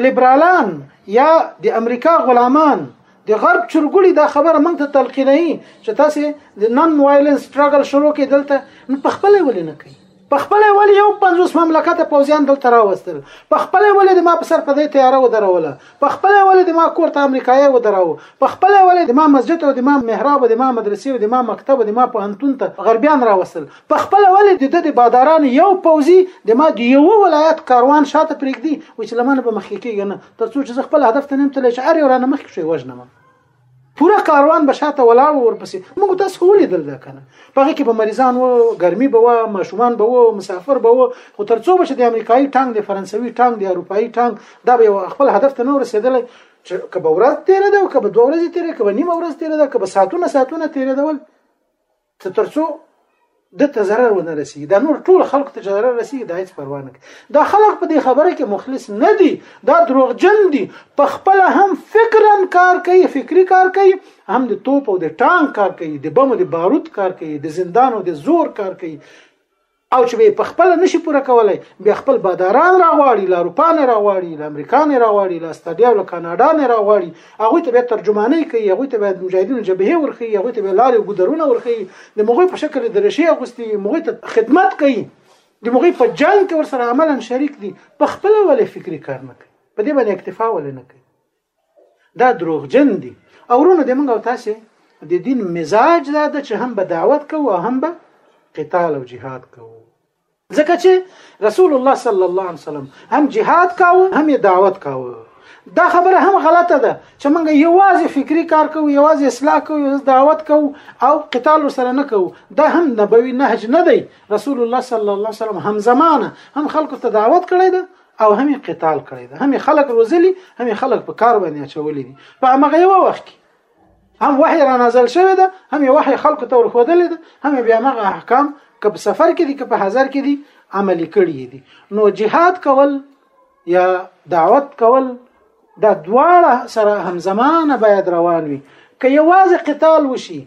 S1: لیبرالان یا د امریکا غلامان د غرب چرګوړي دا خبره موږ ته تلقینوي چې تاسې د نن وایلنس سټراګل شروع کړئ دلته نو په خپله ولې نه کوي په خپل ولې یو 50 مملکت پوزیان دلته راوستل په خپل ولې د ما په سر په دې تیاره ودروله په خپل ولې د ما کور ته امریکایي ودراو په خپل ولې د ما مسجد او د ما محراب د ما مدرسې او د ما مکتب د ما په هنتون ته غربیان راوستل په خپل ولې د د باداران یو پوزي د ما د یو ولایت کاروان شاته پرېږدي او چې لمنه به مخکې کېږي نه ترڅو چې خپل هدف ته نیم تللی چې ار یو رانه مخکې شوی وژنم پورا کاروان به شاته ولاړ ورپسې موږ تاسو ولیدل دا کنه په هغه کې به مریضان وو ګرمي به وو ماشومان به وو مسافر به وو خو ترڅو به چې د امریکایي ټانګ د فرانسوي ټانګ د اروپایي ټانګ دا به خپل هدف ته نه رسیدل چې کبه ورځ تیرې ده او کبه دوه ورځې تیرې کبه نیمه ورځ تیرې ده کبه ساعتونه ساعتونه تیرې ده ته ترڅو د ته zarar ونه رسیږي دا نور ټول خلق ته zarar رسیږي دا هیڅ پروا نه کوي دا خلق په دې خبره کې مخلص نه دي دا دروغجن دي په خپل هم فکرا کار کوي فکری کار کوي هم د توپ او د ټانک کار کوي د بم او د بارود کار کوي د زندان او د زور کار کوي او چې به په خپل نشي پوره کولای بیا خپل باداران راغواړي له اروپا نه راغواړي له امریکا نه راغواړي له استرالیا او له کاناډا نه راغواړي هغه ته به ترجماني کوي هغه ته به مجاهدین جبهه ورخي هغه ته به لارې ګذرونه ورخي د مغوی په شکل د رشي اغوستي مغوی ته خدمت کوي د مغوی په جنگ کې ورسره عملا شریک دي په خپل ولې فکری کار نه کوي په دې باندې اکتفا ولې نه کوي دا دروغجن دي او ورونه د موږ او تاسو د دین مزاج دا ده چې هم به دعوت کوو هم به قتال او جهاد کوو ځکه چې رسول الله صلی الله علیه وسلم هم جهاد کاوه هم دعوت کاوه دا خبره هم غلطه ده چې موږ یوازې فکری کار کوو یوازې اصلاح کوو یوازې دعوت کوو او قتال سره نه کوو دا هم نبوي نهج نه دی رسول الله صلی الله علیه وسلم هم زمانه هم خلکو ته دعوت کړی ده او هم یې قتال کړی دی هم یې خلک روزلي هم یې خلک په کار باندې اچولي دي په هغه یو وخت کې هم وحی را نازل شوی ده هم یې وحی خلکو ته ورخودلې ده هم بیا هغه احکام که په سفر کې دي که په حضر کې دي عملي کړي دي نو جهاد کول یا دعوت کول دا دواړه سره همزمانه باید روان وي که یوازې قتال وشي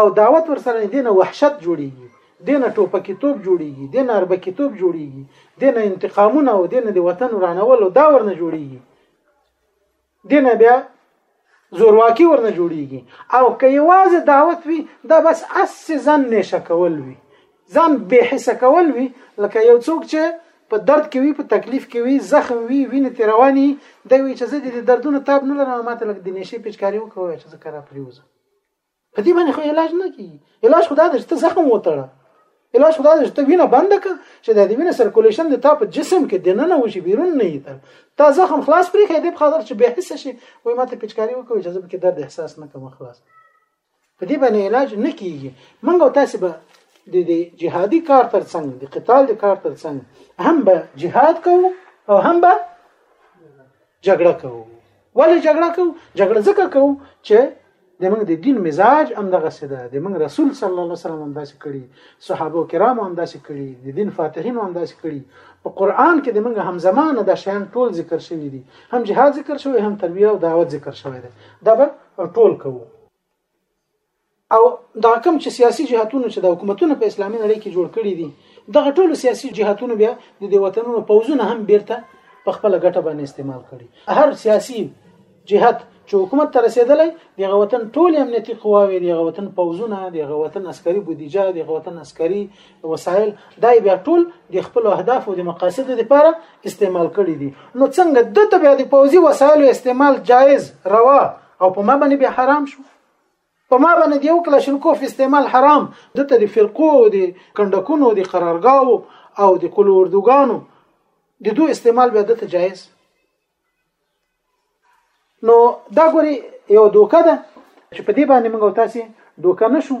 S1: او دعوت ورسره دینه وحشت جوړیږي دینه ټوپکی توپ جوړیږي دینه اربکی توپ جوړیږي دینه انتقامونه او دینه د وطن ورانول او دا ورنه جوړیږي دینه بیا زورواکي ورنه جوړیږي او که یوازې دعوت وي دا بس اس ځان نشه کول وي ځان به حس کول وي لکه یو څوک چې په درد کې وي په تکلیف کې وي زخم وي وینې تی رواني د وی چې زه د دردونو تاب نه لرم ماته لګ د نشي پیچکاری وکوي چې زه کرا پریوزم په دې باندې خو علاج نه کیږي علاج خدا دې ته زخم وتړه علاج خدا دې ته وینه بند کړه چې د دې وینه سرکولیشن د تا په جسم کې د ننه وشي بیرون نه یې تر تا زخم خلاص پرې خې دې په خاطر چې به حس شي وای ماته پچکاری وکوي چې زه به کې درد احساس نه کوم خلاص په دې باندې علاج نه کیږي منګ او تاسو به د دې جهادي کار تر څنګ د قتال د کار تر څنګ هم به جهاد کوو او هم به جګړه کوو ولې جګړه کوو جګړه ځکه کوو چې د موږ د دین مزاج هم دغه څه ده د موږ رسول صلی الله علیه وسلم هم داسې کړي صحابه کرام هم داسې کړي د دین فاتحین هم داسې کړي په قران کې د موږ هم زمانه د شیان ټول ذکر شوی دي هم جهاد ذکر شوی هم تربیه او دعوت ذکر شوی دی دا به ټول کوو او دا کوم چې سیاسي جهاتونه چې د حکومتونو په اسلامي نړۍ کې جوړ کړي دي دغه ټول سیاسي جهاتونه بیا د دې وطنونو پوزونه هم بیرته په خپل ګټه باندې استعمال کړي هر سیاسي جهات چې حکومت ته رسیدلی دغه وطن ټول امنیتي قواوې دغه وطن پوزونه دغه وطن عسکري بودیجه دغه وطن عسکري وسایل دا بیا ټول د خپل اهداف او د مقاصدو لپاره استعمال کړي دي نو څنګه د ته بیا د پوزي وسایلو استعمال جایز روا او په ما باندې به حرام شو په ما باندې یو کلاشینکوف استعمال حرام دته د فرقو او د کندکونو او د قرارګاو او د کلو اردوګانو د دوه استعمال بیا دته جایز نو دا ګوري یو دوکه ده چې په دې باندې موږ تاسو دوکه نشو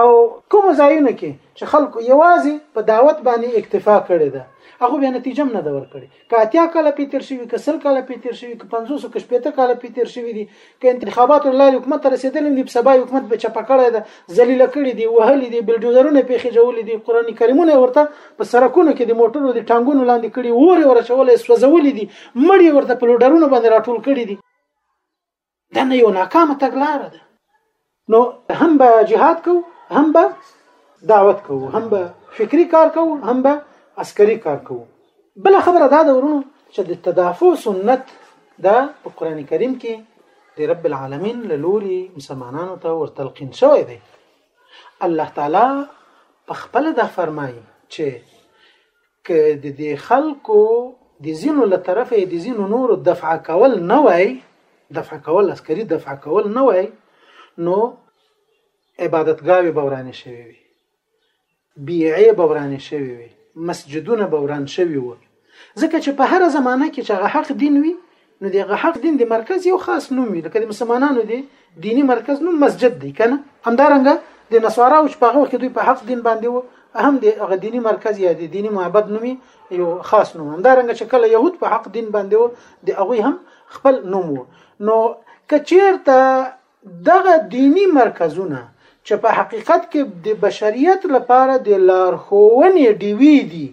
S1: او کوم ځایونه کې چې خلکو یوازې په دعوت باندې اکتفا کړې ده هغه به نتیجه نه دور کړي که اتیا کاله پې تیر شوي که سل کاله پې تیر شوي که پنځوس او که شپېته کاله پې تیر شوي دي که انتخاباتو لارې حکومت ته رسېدلي دي په سبا حکومت به چپه کړی ده ذلیله کړي دي وهلي دي بلډوزرونه پې خېجولي دي قرآن کریمونه ورته په سرکونو کې د موټرو د ټانګونو لاندې کړي اور یې ورچولی سوځولي دي مړي ورته په لوډرونو باندې راټول کړي دي دا نه یو ناکامه تګلاره ده نو هم به جهاد کو هم به دعوت کو هم به فکری کار کو هم به عسکري کار کو بل خبره دا ده ورونو چې د تدافع سنت دا په قران کریم کې د رب العالمین له لوري مسلمانانو ته ورتلقین شوی دی الله تعالی په خپل دا فرمایي چې که د دې خلکو د ځینو له طرفه د ځینو نورو دفع کول نه وای دفع کول عسکري دفع کول نه وای نو عبادتګاوې به ورانې شوې وي بیعې به ورانې شوې وي مسجدونه به وران شوي وو ځکه چې په هر زمانه کې چې هغه حق دین وي نو د هغه حق دین د مرکز یو خاص نوم وي لکه د مسلمانانو دی دینی مرکز نوم مسجد دی کنه همدارنګه د نصارا او په هغه وخت دوی په حق دین باندې وو هم د هغه دینی مرکز یا د دینی معبد نومي یو خاص نوم همدارنګه چې کله يهود په حق دین باندې وو د هغه هم خپل نوم وو نو کچیرته دغه دیني مرکزونه چې په حقیقت کې د بشریت لپاره د لارښوونې ډیوې دي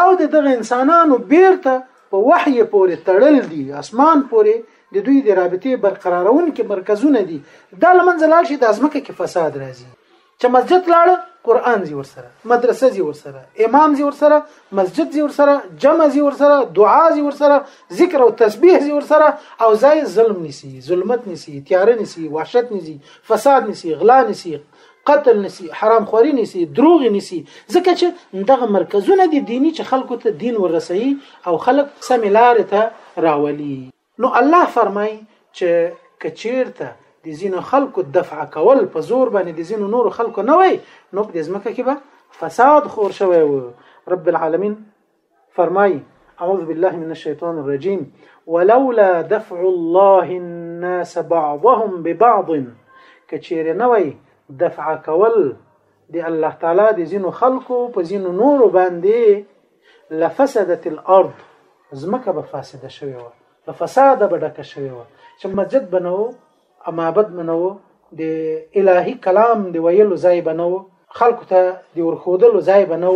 S1: او د دغه انسانانو بیرته په وحی پورې تړل دي اسمان پورې د دوی د رابطې برقرارونکي مرکزونه دي دا لمنځه لاړ شي د ازمکه کې فساد راځي چې مسجد لاړ قران زی ورسره مدرسه زی ورسره امام زی ورسره مسجد زی ورسره جمع زی ورسره دعا زی ورسره ذکر او تسبیح زی ورسره او ځای ظلم نسی ظلمت نسی تیار نسی وحشت نسی فساد نسی غلا نسی قتل نسی حرام خوري نسی دروغ نسی ځکه چې دغه مرکزونه دي دینی چې خلکو ته دین ورسوي او خلک سم لار ته راولي نو الله فرمای چې کچیرته د زینو خلکو دفع کول په زور باندې د زینو نور خلکو نه وای نو په دې ځمکه کې به فساد خور شوی و رب العالمین فرمای اعوذ بالله من الشیطان الرجیم ولولا دفع الله الناس بعضهم ببعض کچیر نه وای دفع کول د الله تعالی د زینو خلکو په زینو نور باندې لفسدت الارض زمکه به فاسده شوی و په فساد به ډکه شوی و چې مسجد بنو امابد منو د الهي کلام دی ویلو ځای بنو خلکو ته دی ورخودلو ځای بنو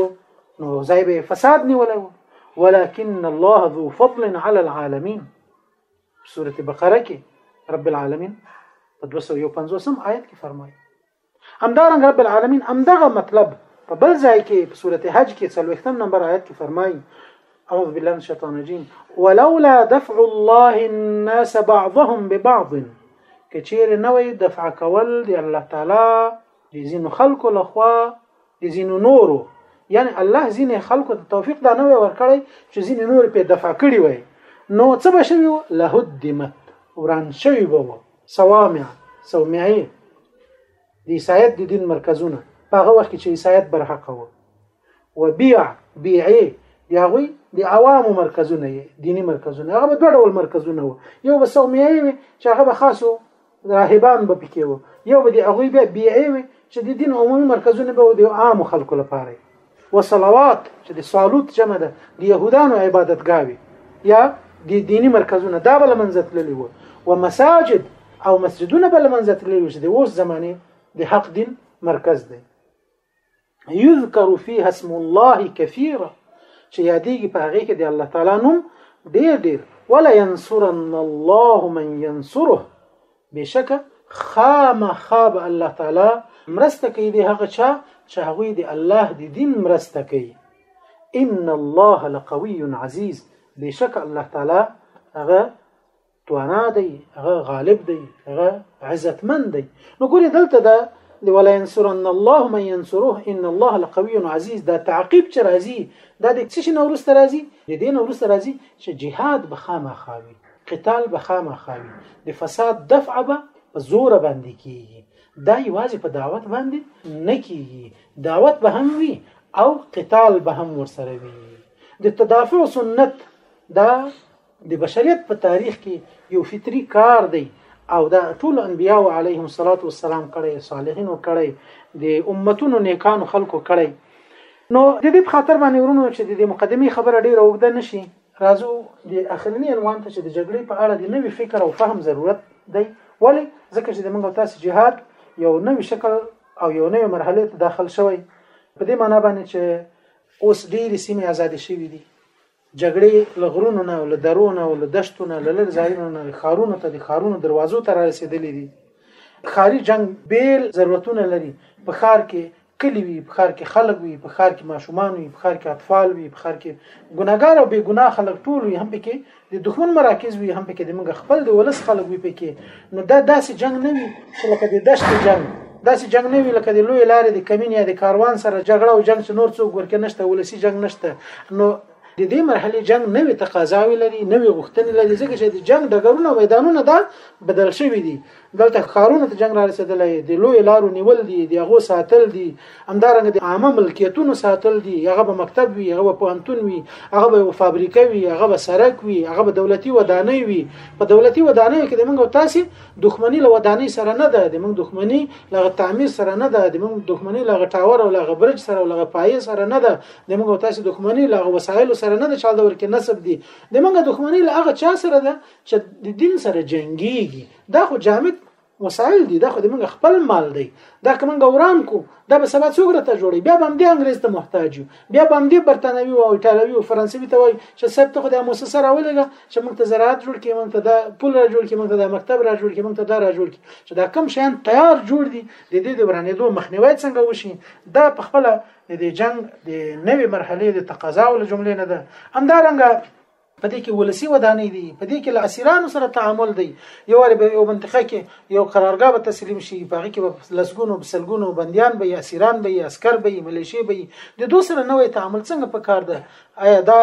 S1: نو ځای به فساد نیولای و ولكن الله ذو فضل على العالمين سوره بقره کې رب العالمین په 251 آیت کې فرمایي همدارنګه رب العالمین همدغه مطلب په بل ځای کې په سورته حج کې څلوېښتم نمبر آیت کې فرمایي أعوذ بالله من الشيطان الرجيم ولولا دفع الله الناس بعضهم ببعض کچیر نه وي دفع کول دی الله تعالی د ځینو خلکو لخوا د ځینو نورو یعنی الله ځینې خلکو ته توفیق دا نه ورکړي چې ځینې نور په دفع کړي وي نو څه به شوی له هدمت وران شوی به وو صوامع صومعي د عیسایت د دین مرکزونه په هغه وخت کې چې عیسایت برحق وو وبيع بيعي د هغوی د عوامو مرکزونه یې دینی مرکزونه هغه به دوه ډول مرکزونه وو یو به صومیه وي چې هغه به خاصو راهبان به پکې وو یو به د هغوی بیا بیعې وي چې د دین عمومي مرکزونه به د عامو خلکو لپاره و صلوات چې د صالوت جمع ده د یهودانو عبادتګاوي یا د دینی مرکزونه دا بل منځت للی وو و مساجد او مسجدونه بل منځت للی وو چې د اوس زمانه د حق دین مرکز دی يذكر فيها اسم الله كثيرا چې یادېږي په هغه کې د الله تعالی نوم ډېر ډېر ولا ينصرن الله من ينصره بشک خامخا به الله تعالی مرسته کوي د هغه چا چې هغه د الله د دین مرسته کوي ان الله لقوي عزيز بشک الله تعالی هغه توانا دی هغه غالب دی هغه عزتمن دی نو ګوري دلته دا دی ولا ينصرن الله من ينصره ان الله لقوي عزيز دا تعقيب چې راځي دا د څه نه ورسته راځي د دې نه ورسته راځي چې جهاد به خامخاوي قتال به خامخاوي د فساد دفع به په زور باندې کیږي دا یوازې په دعوت باندې نه کیږي دعوت به هم وي او قتال به هم ورسره وي د تدافع سنت دا د بشریت په تاریخ کې یو فطری کار دی او دا ټول انبیاء علیهم الصلاۃ والسلام کړي صالحینو کړي د امتونو نیکانو خلکو کړي نو د دې په خاطر باندې ورونو چې د مقدمي خبره ډیره وګده نشي راځو د اخرنی عنوان ته چې د جګړې په اړه د نوې فکر او فهم ضرورت دی ولی ځکه چې د موږ تاسو جهاد یو نوې شکل او یو نوې مرحله ته داخل شوی په دې معنی باندې چې اوس ډېری سیمې آزاد شوې دي جګړې له غرونو نه او له درو نه او له دشتو نه له لږ ځایونو نه ښارونو ته د ښارونو دروازو ته را رسېدلې دي ښاري جنگ بیل ضرورتونه لري په ښار کې کلی وي په ښار کې خلک وي په ښار کې ماشومان وي په ښار کې اطفال وي په ښار کې ګناګار او بې ګناه خلک ټول وي هم پکې د دښمن مراکز وي هم پکې د موږ خپل د ولس خلک وي پکې نو دا داسې جنگ نه وي چې لکه د دشت جنگ داسې جنگ نه وي لکه د لوی لارې د کمین یا د کاروان سره جګړه او جنگ چې نور څوک ورکه نشته ولسی جنگ نشته نو د دې مرحله جنگ نوې تقاضاوي لري نوې غوښتنې لري ځکه چې د جنگ ډګرونه او میدانونه دا بدل شوي دي دلته ښارونو ته جنگ را رسېدلی د لوی لارو نیول دي د هغو ساتل دي همدارنګه د عامه ملکیتونو ساتل دي هغه به مکتب وي هغه به پوهنتون وي هغه به فابریکه وي هغه به سرک وي هغه به دولتي ودانۍ وي په دولتي ودانۍ کې د موږ تاسو دښمنی له ودانۍ سره نه ده د موږ دښمنی له تعمیر سره نه ده د موږ دښمنی له ټاور او له برج سره او له پایې سره نه ده د موږ تاسو دښمنی له وسایل سره نه ده چې دا ورکه نسب دي د موږ دښمنی له هغه چا سره ده چې د دین سره جنگيږي دا خو جامد مسائل دي دا خو د موږ خپل مال دی دا که موږ وران کو دا به سبا څوک راته جوړي بیا به هم دې انګريز ته محتاج یو بیا به هم دې برتانوي او ایټالوي او فرانسوي ته وایي چې صاحب ته خو د موسسه راولېږه چې موږ ته زراعت جوړ کړي موږ ته دا پول را جوړ کړي موږ ته دا مکتب را جوړ کړي موږ ته دا را جوړ کړي چې دا کم شیان تیار جوړ دي د دې د ورانېدو مخنیوي څنګه وشي دا په خپل د جنگ د نوې مرحلې د تقاضا او جملې نه ده همدارنګه په دې کې ولسی ودانې دي په دې کې له اسیرانو سره تعامل دی یو ور به یو منطقه کې یو قرارګاه به تسلیم شي په هغه کې به لسګونو بسلګونو بندیان به اسیران به عسكر به ملیشي به د دوه سره نوې تعامل څنګه په کار ده آیا دا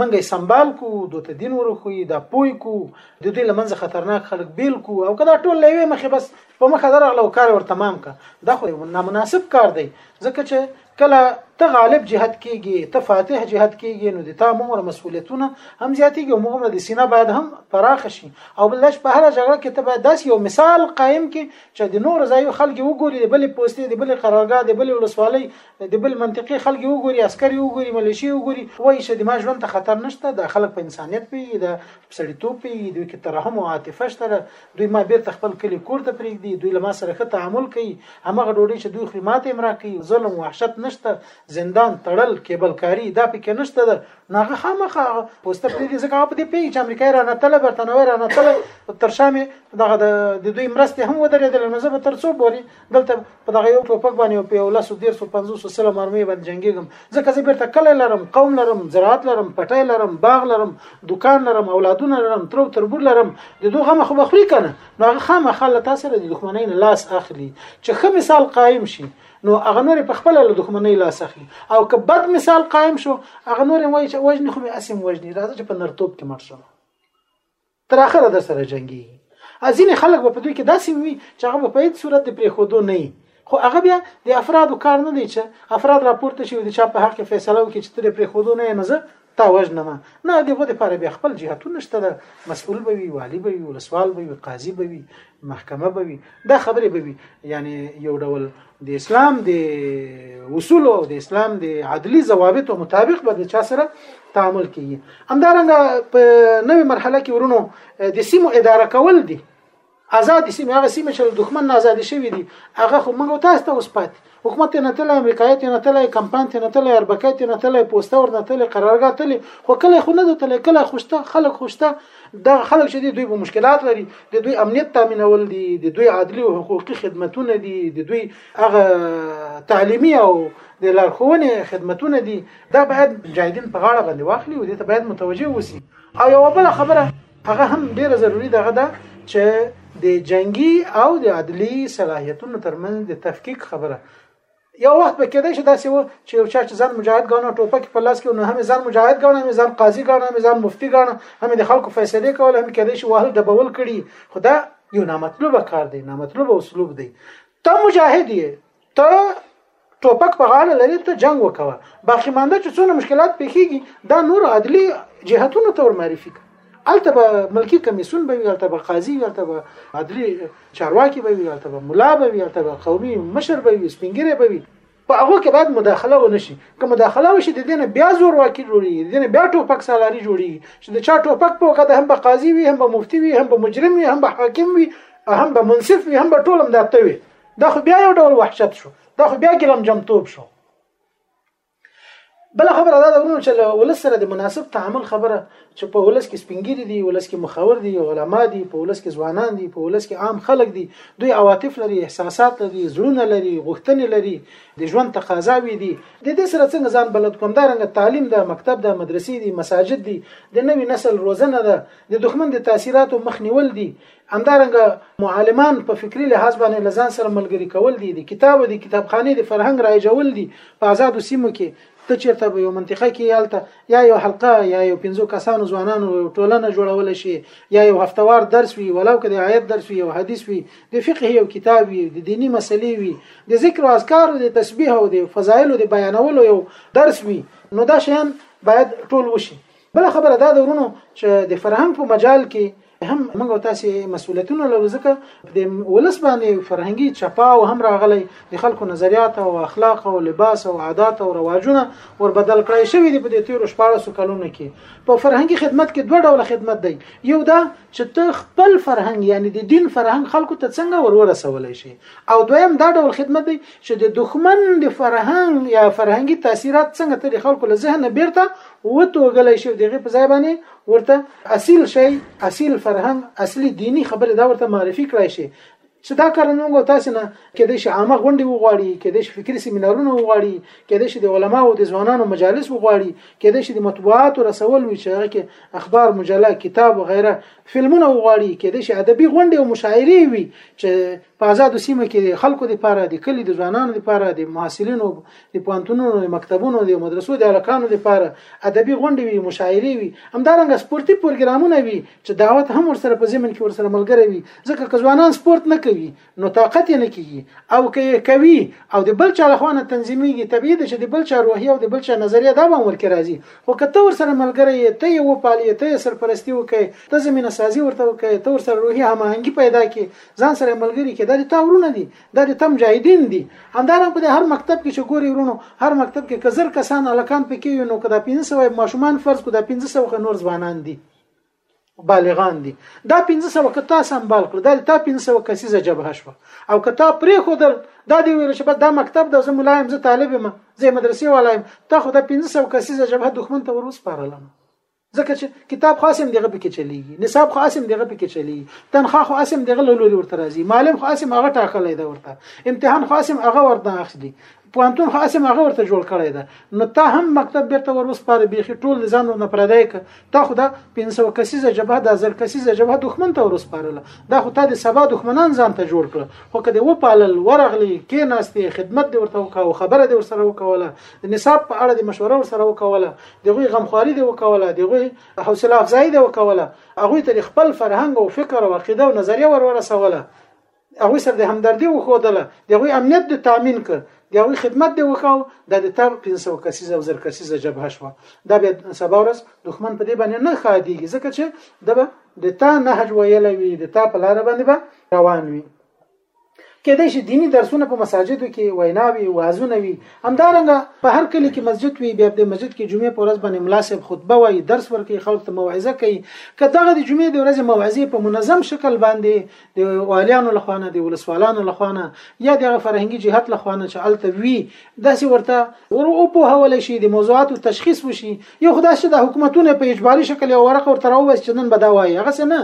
S1: منګه سنبال کو دوی ته دین ورخو دا پوی کو د دوی لمنځه خطرناک خلک بیل کو او کدا ټول لوي مخه بس په مخه درغله او کار ور تمام کا دا خو نامناسب کار دی ځکه چې کله ته غالب جهت کیږي ته فاتح جهت کیږي نو د تا موږ مسولیتونه هم زیاتیږي او موږ د سینا باید هم پراخ شي او بلش په هر جګړه کې ته باید داسې یو مثال قائم کې چې د نور ځایو خلک وګوري د بل پوستې د بل قرارګاه د بل ولسوالۍ د بل منطقي خلک وګوري عسکري وګوري ملیشي وګوري وایي چې د ما ژوند ته خطر نشته د خلک په انسانیت پیږي د سړیتوب پیږي دوی کې ترحم او عاطفه شته دوی ما بیرته خپل کلی کور ته پریږدي دوی له ما سره ښه تعامل کوي همغه ډوډۍ چې دوی خوري ماته امرا کوي ظلم وحشت نشته زندان تړل کېبل کاری دا پکې نشته ده نو هغه خامخا هغه پوسته پریږدي ځکه هغه په دې پیږي چې امریکای را نتله برتنوي را نتله تر شامه دغه د دوی مرستې هم ودرېدل نو زه به تر څو بوري دلته په دغه یو ټوپک باندې په یو لاسو دیر سو 500 سلو مرمۍ باندې جنگیږم ځکه زه بیرته کله لرم قوم لرم زراعت لرم پټی لرم باغ لرم دکان لرم اولادونه لرم تر تربور لرم د دوه غمه خو بخوري کنه نو هغه خامه خاله تاسو د دښمنۍ نه لاس اخلي چې خه مثال قائم شي نو هغه نور په خپل له دښمنۍ لاس اخلي او که بد مثال قائم شو هغه نور وایي چې وجنی خو به اسیم وجنی راځي چې په نرتوب کې مړ شو تر اخره در سره جنگيږي ځینې خلک په دوی کې داسې وي چې هغه په هیڅ صورت د پریخودو نه خو هغه بیا د افرادو کار نه دی چې افراد راپورته شي د چا په حق فیصله وکړي چې تر پریخودو نه نه زه تا وژنه ما نه دغه لپاره بیا خپل جهتونه شته مسؤل به وي والي به وي ولسوال به وي قاضي به وي محکمه به وي دا خبرې به وي یعنی یو ډول د اسلام د اصول او د اسلام د عدلی ضوابط مطابق به د چا سره تعامل کوي همدارنګه په نوې مرحله کې ورونو د سیمو اداره کول دي آزاد سیمه هغه سیمه چې دښمن نه آزاد شوی دي هغه خو موږ تاسو ته وسپات حکومت ته نتل امریکایت ته نتل کمپان ته نتل اربکایت ته نتل پوسټ ور نتل قرارګاه تل خو کله خو نه دتل کله خوشته خلک خوشته دا خلک چې دوی په مشکلات لري د دوی امنیت تامینول دي د دوی عدلي او حقوقي خدمتونه دي د دوی هغه تعلیمي او د لارښوونې خدمتونه دي دا باید مجاهدین په غاړه باندې واخلي او دې ته باید متوجه وسی او یو بل خبره هغه هم ډیره ضروری دغه ده چې د جنگي او د عدلی صلاحیتونو ترمنځ د تفکیک خبره یو وخت به کېدای شي داسې و چې یو چا چې ځان مجاهد غاڼه ټوپک په لاس کې نو هم ځان مجاهد غاڼه هم ځان قاضي غاڼه هم ځان مفتی غاڼه هم د خلکو فیصله کول هم کېدای شي وهل ډبول کړي خدا یو نامطلوبه کار دی نامطلوبه اسلوب دی ته مجاهد یې ته ټوپک په غاړه لري ته جنگ وکوه باقی مانده چې څونه مشکلات پیښیږي دا نور عدلی جهتونو ته ور معرفي کړه الته به ملکی کمیسون به وي الته به قاضي وي الته به عدلي چارواکي به وي الته به ملا به وي الته به قومي مشر به وي سپینګری به وي په هغه کې باید مداخله ونشي که مداخله وشي د دینه بیا زور واکي جوړي د دینه بیا ټوپک سالاري جوړي چې د چا ټوپک په وخت هم به قاضي وي هم به مفتي وي هم به مجرم وي هم به حاکم وي هم به منصف وي هم به ټول هم داته وي دا خو بیا یو ډول وحشت شو دا خو بیا ګرم جمتوب شو بل خبره دا ده ورونو چې ولس سره د مناسب تعامل خبره چې په ولس کې سپینګری دي ولس کې مخاور دي علما دي په ولس کې ځوانان دي په ولس کې عام خلک دي دوی عواطف لري احساسات لري زړونه لري غوښتنې لري د ژوند تقاضاوي دي د دې سره څنګه ځان بلد کوم دا رنګ تعلیم ده مکتب ده مدرسې دي مساجد دي د نوي نسل روزنه ده د دښمن د تاثیراتو مخنیول دي همدارنګه معلمان په فکری لحاظ باندې لزان سره ملګری کول دي د کتاب د کتابخانه د فرهنګ رایجول دي په آزادو سیمو کې ته چیرته به یو منطقه کې یالته یا یو حلقه یا یو پنځو کسانو ځوانانو ټولنه جوړول شي یا یو هفتوار درس وي ولو که د آیت درس وي یو حدیث وي د فقه یو کتاب وي د دینی مسلې وي د ذکر او اذکار د تسبیح او د فضایل او د بیانولو یو درس وي نو دا شیان باید ټول وشي بل خبره دا د ورونو چې د فرهنګ په مجال کې هم موږ تاسو مسولیتونه لرو ځکه د ولس باندې فرهنګي چپاو هم راغلی د خلکو نظریات او اخلاق او لباس او عادات او رواجونه ور بدل کړای شوی دی په دې تیرو شپږ کلونو کې په فرهنګي خدمت کې دوه ډول خدمت دی یو دا چې ته خپل فرهنګ یعنی د دین فرهنګ خلکو ته څنګه ور ورسولای شي او دویم دا ډول خدمت دی چې د دښمن د فرهنګ یا فرهنګي تاثیرات څنګه ته د خلکو له ذهن بیرته وتوګلای شي دغه په ځای باندې ورته اصیل شي اصیل فرهنګ اصلي دینی خبره دا ورته معرفي کړای شي چې دا کار نه موږ تاسو نه کې د شي عامه غونډې وغواړي کې د شي فکري سیمینارونه وغواړي کې د شي د علماو د ځوانانو مجالس وغواړي کې د شي د مطبوعات رسول وي چې هغه کې اخبار مجله کتاب و غیره فلمونه وغواړي کې د شي ادبي غونډې او مشاعرې وي چې په آزادو سیمه کې د خلکو لپاره د کلی د ځوانانو لپاره د محصلینو د پوهنتونونو د مکتبونو د مدرسو د الکانو لپاره ادبي غونډې وي مشاعرې وي همدارنګه سپورتي پروګرامونه وي چې دعوت هم ورسره په ضمن کې ورسره ملګری وي ځکه که ځوانان سپورت نه کوي نو طاقت یې نه کیږي او که یې کوي او د بل چا لخوا نه تنظیمیږي طبیعي ده چې د بل چا روحیه او د بل چا نظریه دا به ورکې راځي خو که ته ورسره ملګری یې ته یې وپالې ته یې سرپرستی وکړې ته زمینه سازي ورته وکړې ته ورسره روحي هماهنګي پیدا کړې ځان سره ملګری کې دا د تا ورونه دي دا د تم جاهدین دي همدارنګه په هر مکتب کې چې ګوري ورونو هر مکتب کې کزر کسان الکان پکې یو نو کدا 1500 ماشومان فرض کو دا 1500 نور ځوانان دي بالغان دي دا 1500 کتا سنبال کړ دا تا 1500 کسیزه جبهه شو او کتا پرې خودل دا دی ویل چې بس دا مکتب د زمو لایم زه طالب ما زه مدرسې ولایم ته خو دا 1500 کسیزه جبهه دښمن ته ورسپارلم ځکه چې کتاب خو اسیم دغه پکې چلیږي نصاب خو اسیم دغه پکې چلیږي تنخواه خو اسیم دغه لوري ورته راځي معلم خو اسیم هغه ټاکلې ده ورته امتحان خو اسیم هغه ورته اخلي پوانتون خو اسیم هغه ورته جوړ کړی ده نو تا هم مکتب بیرته وروسپاره بیخي ټول ځان ورنه پردای ک تا خو دا 500 کسیزه جبهه د زر کسیزه جبهه دښمن ته وروسپارله دا خو تا د سبا دښمنان ځان ته جوړ کړ خو کده و پالل ورغلی کې ناستې خدمت دی ورته وکاو خبره دی ورسره وکوله نصاب په اړه د مشوره ورسره وکوله دغه غمخواري دی وکوله دغه حوصله افزایی دی وکوله هغه ته خپل فرهنګ او فکر او عقیده او نظریه ورورسوله هغه سره د همدردی وخودله دغه امنیت د تامین ک دغه خدمت دی وکاو د تا 500 کسیزه او زر کسیزه جبهه شو دا به سبا ورځ دښمن په دې باندې نه خاديږي ځکه چې د د تا نهج ویل وی د تا په لار باندې به روان وي کېدای شي دینی درسونه په مساجدو کې ویناوي وازونه وي همدارنګه په هر کلی کې مسجد وي بیا په مسجد کې جمعې پر ورځ باندې ملا صاحب خطبه وایي درس ورکوي خلک ته موعظه کوي که دغه د جمعې د ورځې موعظې په منظم شکل باندې د والیانو لخوا نه د ولسوالانو لخوا نه یا د فرهنګي جهت لخوا نه چې الته وي داسې ورته ور او په حواله شي د موضوعاتو تشخیص وشي یو خدای چې د حکومتونو په اجباري شکل یو ورقه ورته راوځي چې نن به دا وایي هغه څه نه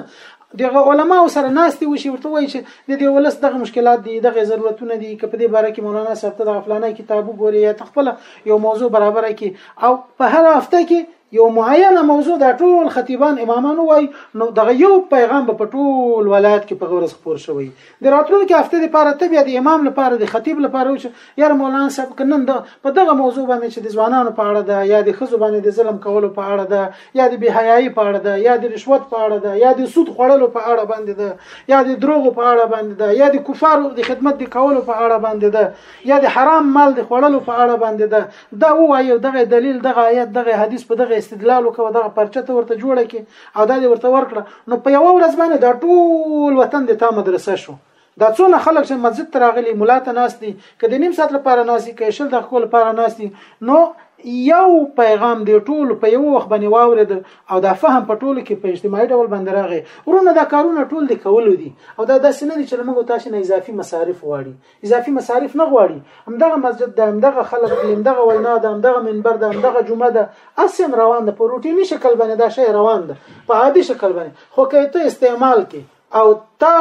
S1: دغه علما سره ناشتي وشي ورته وایي چې د دې ولس دغه مشکلات دي دغه ضرورتونه دي که په دې باره کې مولانا صاحب ته د فلانه کتابو ګوري یا تخپل یو موضوع برابر کړي او په هر هفته کې یو معینه موضوع د ټول خطیبان امامانو وای نو دغه یو پیغام په ټول ولایت کې په غورس خپور شوی د راتلونکي هفته لپاره ته بیا د امام لپاره د خطیب لپاره وچ یار مولانا صاحب کنن د په دغه موضوع باندې چې د ځوانانو په اړه ده یا د خزو باندې د ظلم کولو په اړه ده یا د بهایي په اړه ده یا د رشوت په اړه ده یا د سود خوړلو په اړه باندې ده یا د دروغ په اړه باندې ده یا د کفارو د خدمت د کولو په اړه باندې ده یا د حرام مال د خوړلو په اړه باندې ده دا وایي دغه دلیل دغه آیت دغه حدیث په دغه استدلال وکړه دغه پرچته ورته جوړه کې او دا دې ورته ورکړه نو په یو ورځ باندې دا ټول وطن د تا مدرسه شو دا څونه خلک چې مسجد ته راغلي مولا ته ناست دي که د نیم ساعت لپاره ناست دي که شل دقیقو لپاره ناست دي نو یو پیغام دی ټول په یو وخت باندې واورید او دا فهم په ټولو کې په اجتماعي ډول باندې راغی ورونه دا کارونه ټول د کولو دي او دا داسې نه دي چې موږ تاسو نه اضافي مصارف واړي اضافي مصارف نه غواړي همدغه مسجد ده همدغه خلک دي همدغه وینا ده همدغه منبر ده همدغه جمعه ده اسیم روان ده په روټیني شکل باندې دا شی روان ده په عادي شکل باندې خو که ته استعمال کې او تا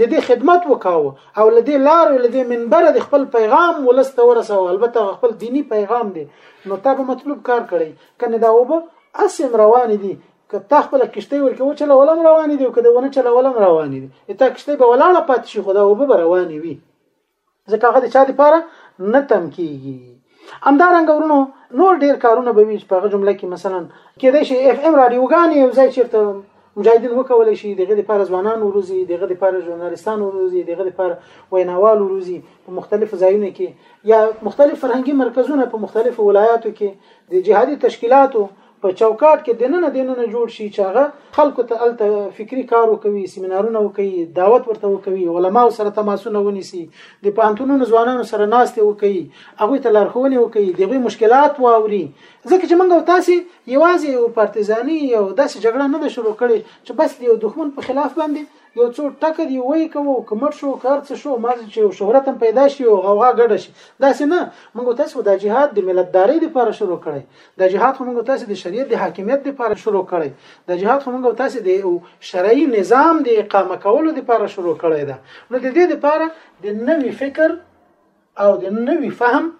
S1: د دې خدمت وکاوه او لدې لار او لدې منبر د خپل پیغام ولسته ورسوه البته خپل دینی پیغام دی نو تا به مطلوب کار کړی کنه دا وبه اسیم روان دي که تا خپل کشته ورکه و چلا ولم رواني دي او که د ونه چلا ولم رواني دي اته کشته به ولاړه پات شي خدا او به رواني وي ځکه هغه د چا لپاره نه تم کیږي همدارنګ ورونو نور ډیر کارونه به وي په هغه جمله کې مثلا کېدای شي اف ام رادیوګانې یو ځای چیرته مجاهدین وکول شي دغه لپاره ځوانان وروزي دغه لپاره ژورنالیستان وروزي دغه لپاره ویناوال وروزي په مختلفو ځایونو کې یا مختلف فرهنګي مرکزونه په مختلفو ولایاتو کې د جهادي تشکیلاتو په چوکاټ کې دننه دننه جوړ شي چې هغه خلکو ته الته فکری کار وکوي سیمینارونه وکوي دعوت ورته وکوي علما سره تماسونه ونیسي د پانتونونو ځوانانو سره ناستې وکوي هغه ته لارښوونه وکوي دغه مشکلات واوري ځکه چې موږ تاسو یوازې یو پارتیزانی یو داسې جګړه نه ده شروع کړې چې بس یو دښمن په خلاف باندې یو څو ټکه دی وای کوو کمر شو کار څه شو ما چې یو شهرت هم پیدا شي او غوغا ګډه شي داسې نه موږ تاسو د جهاد د ملتداري لپاره شروع کړی دا جهاد خو موږ تاسو د شریعت د حاکمیت لپاره شروع کړی دا جهاد خو موږ تاسو د یو شرعي نظام د اقامه کولو لپاره شروع کړی دا نو د دې لپاره د نوي فکر او د نوي فهم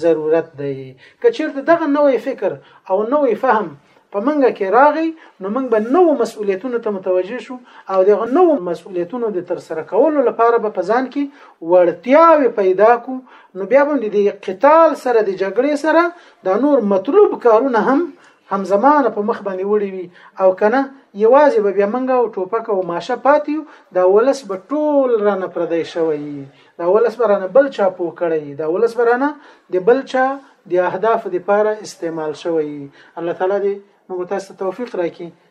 S1: ضرورت دی کچیرته دغه نوې فکر او نوې فهم په منګه کې راغی نو موږ به نو مسؤلیتونو ته متوجه شو او دغه نو مسؤلیتونو د تر سره کولو لپاره به په ځان کې وړتیاوې پیدا کو نو بیا به د قتال سره د جګړې سره دا نور مطلوب کارونه هم همزمانه په مخ باندې وړي وي او کنه یوازې به بیا منګه او ټوپک او ماشه پاتیو دا ولس به ټول رانه پردی شوی دا ولس به رانه بل چا پو کړی دا ولس به رانه د بل چا د اهداف لپاره استعمال شوی الله تعالی دې موږ تاسو توفیق راکړي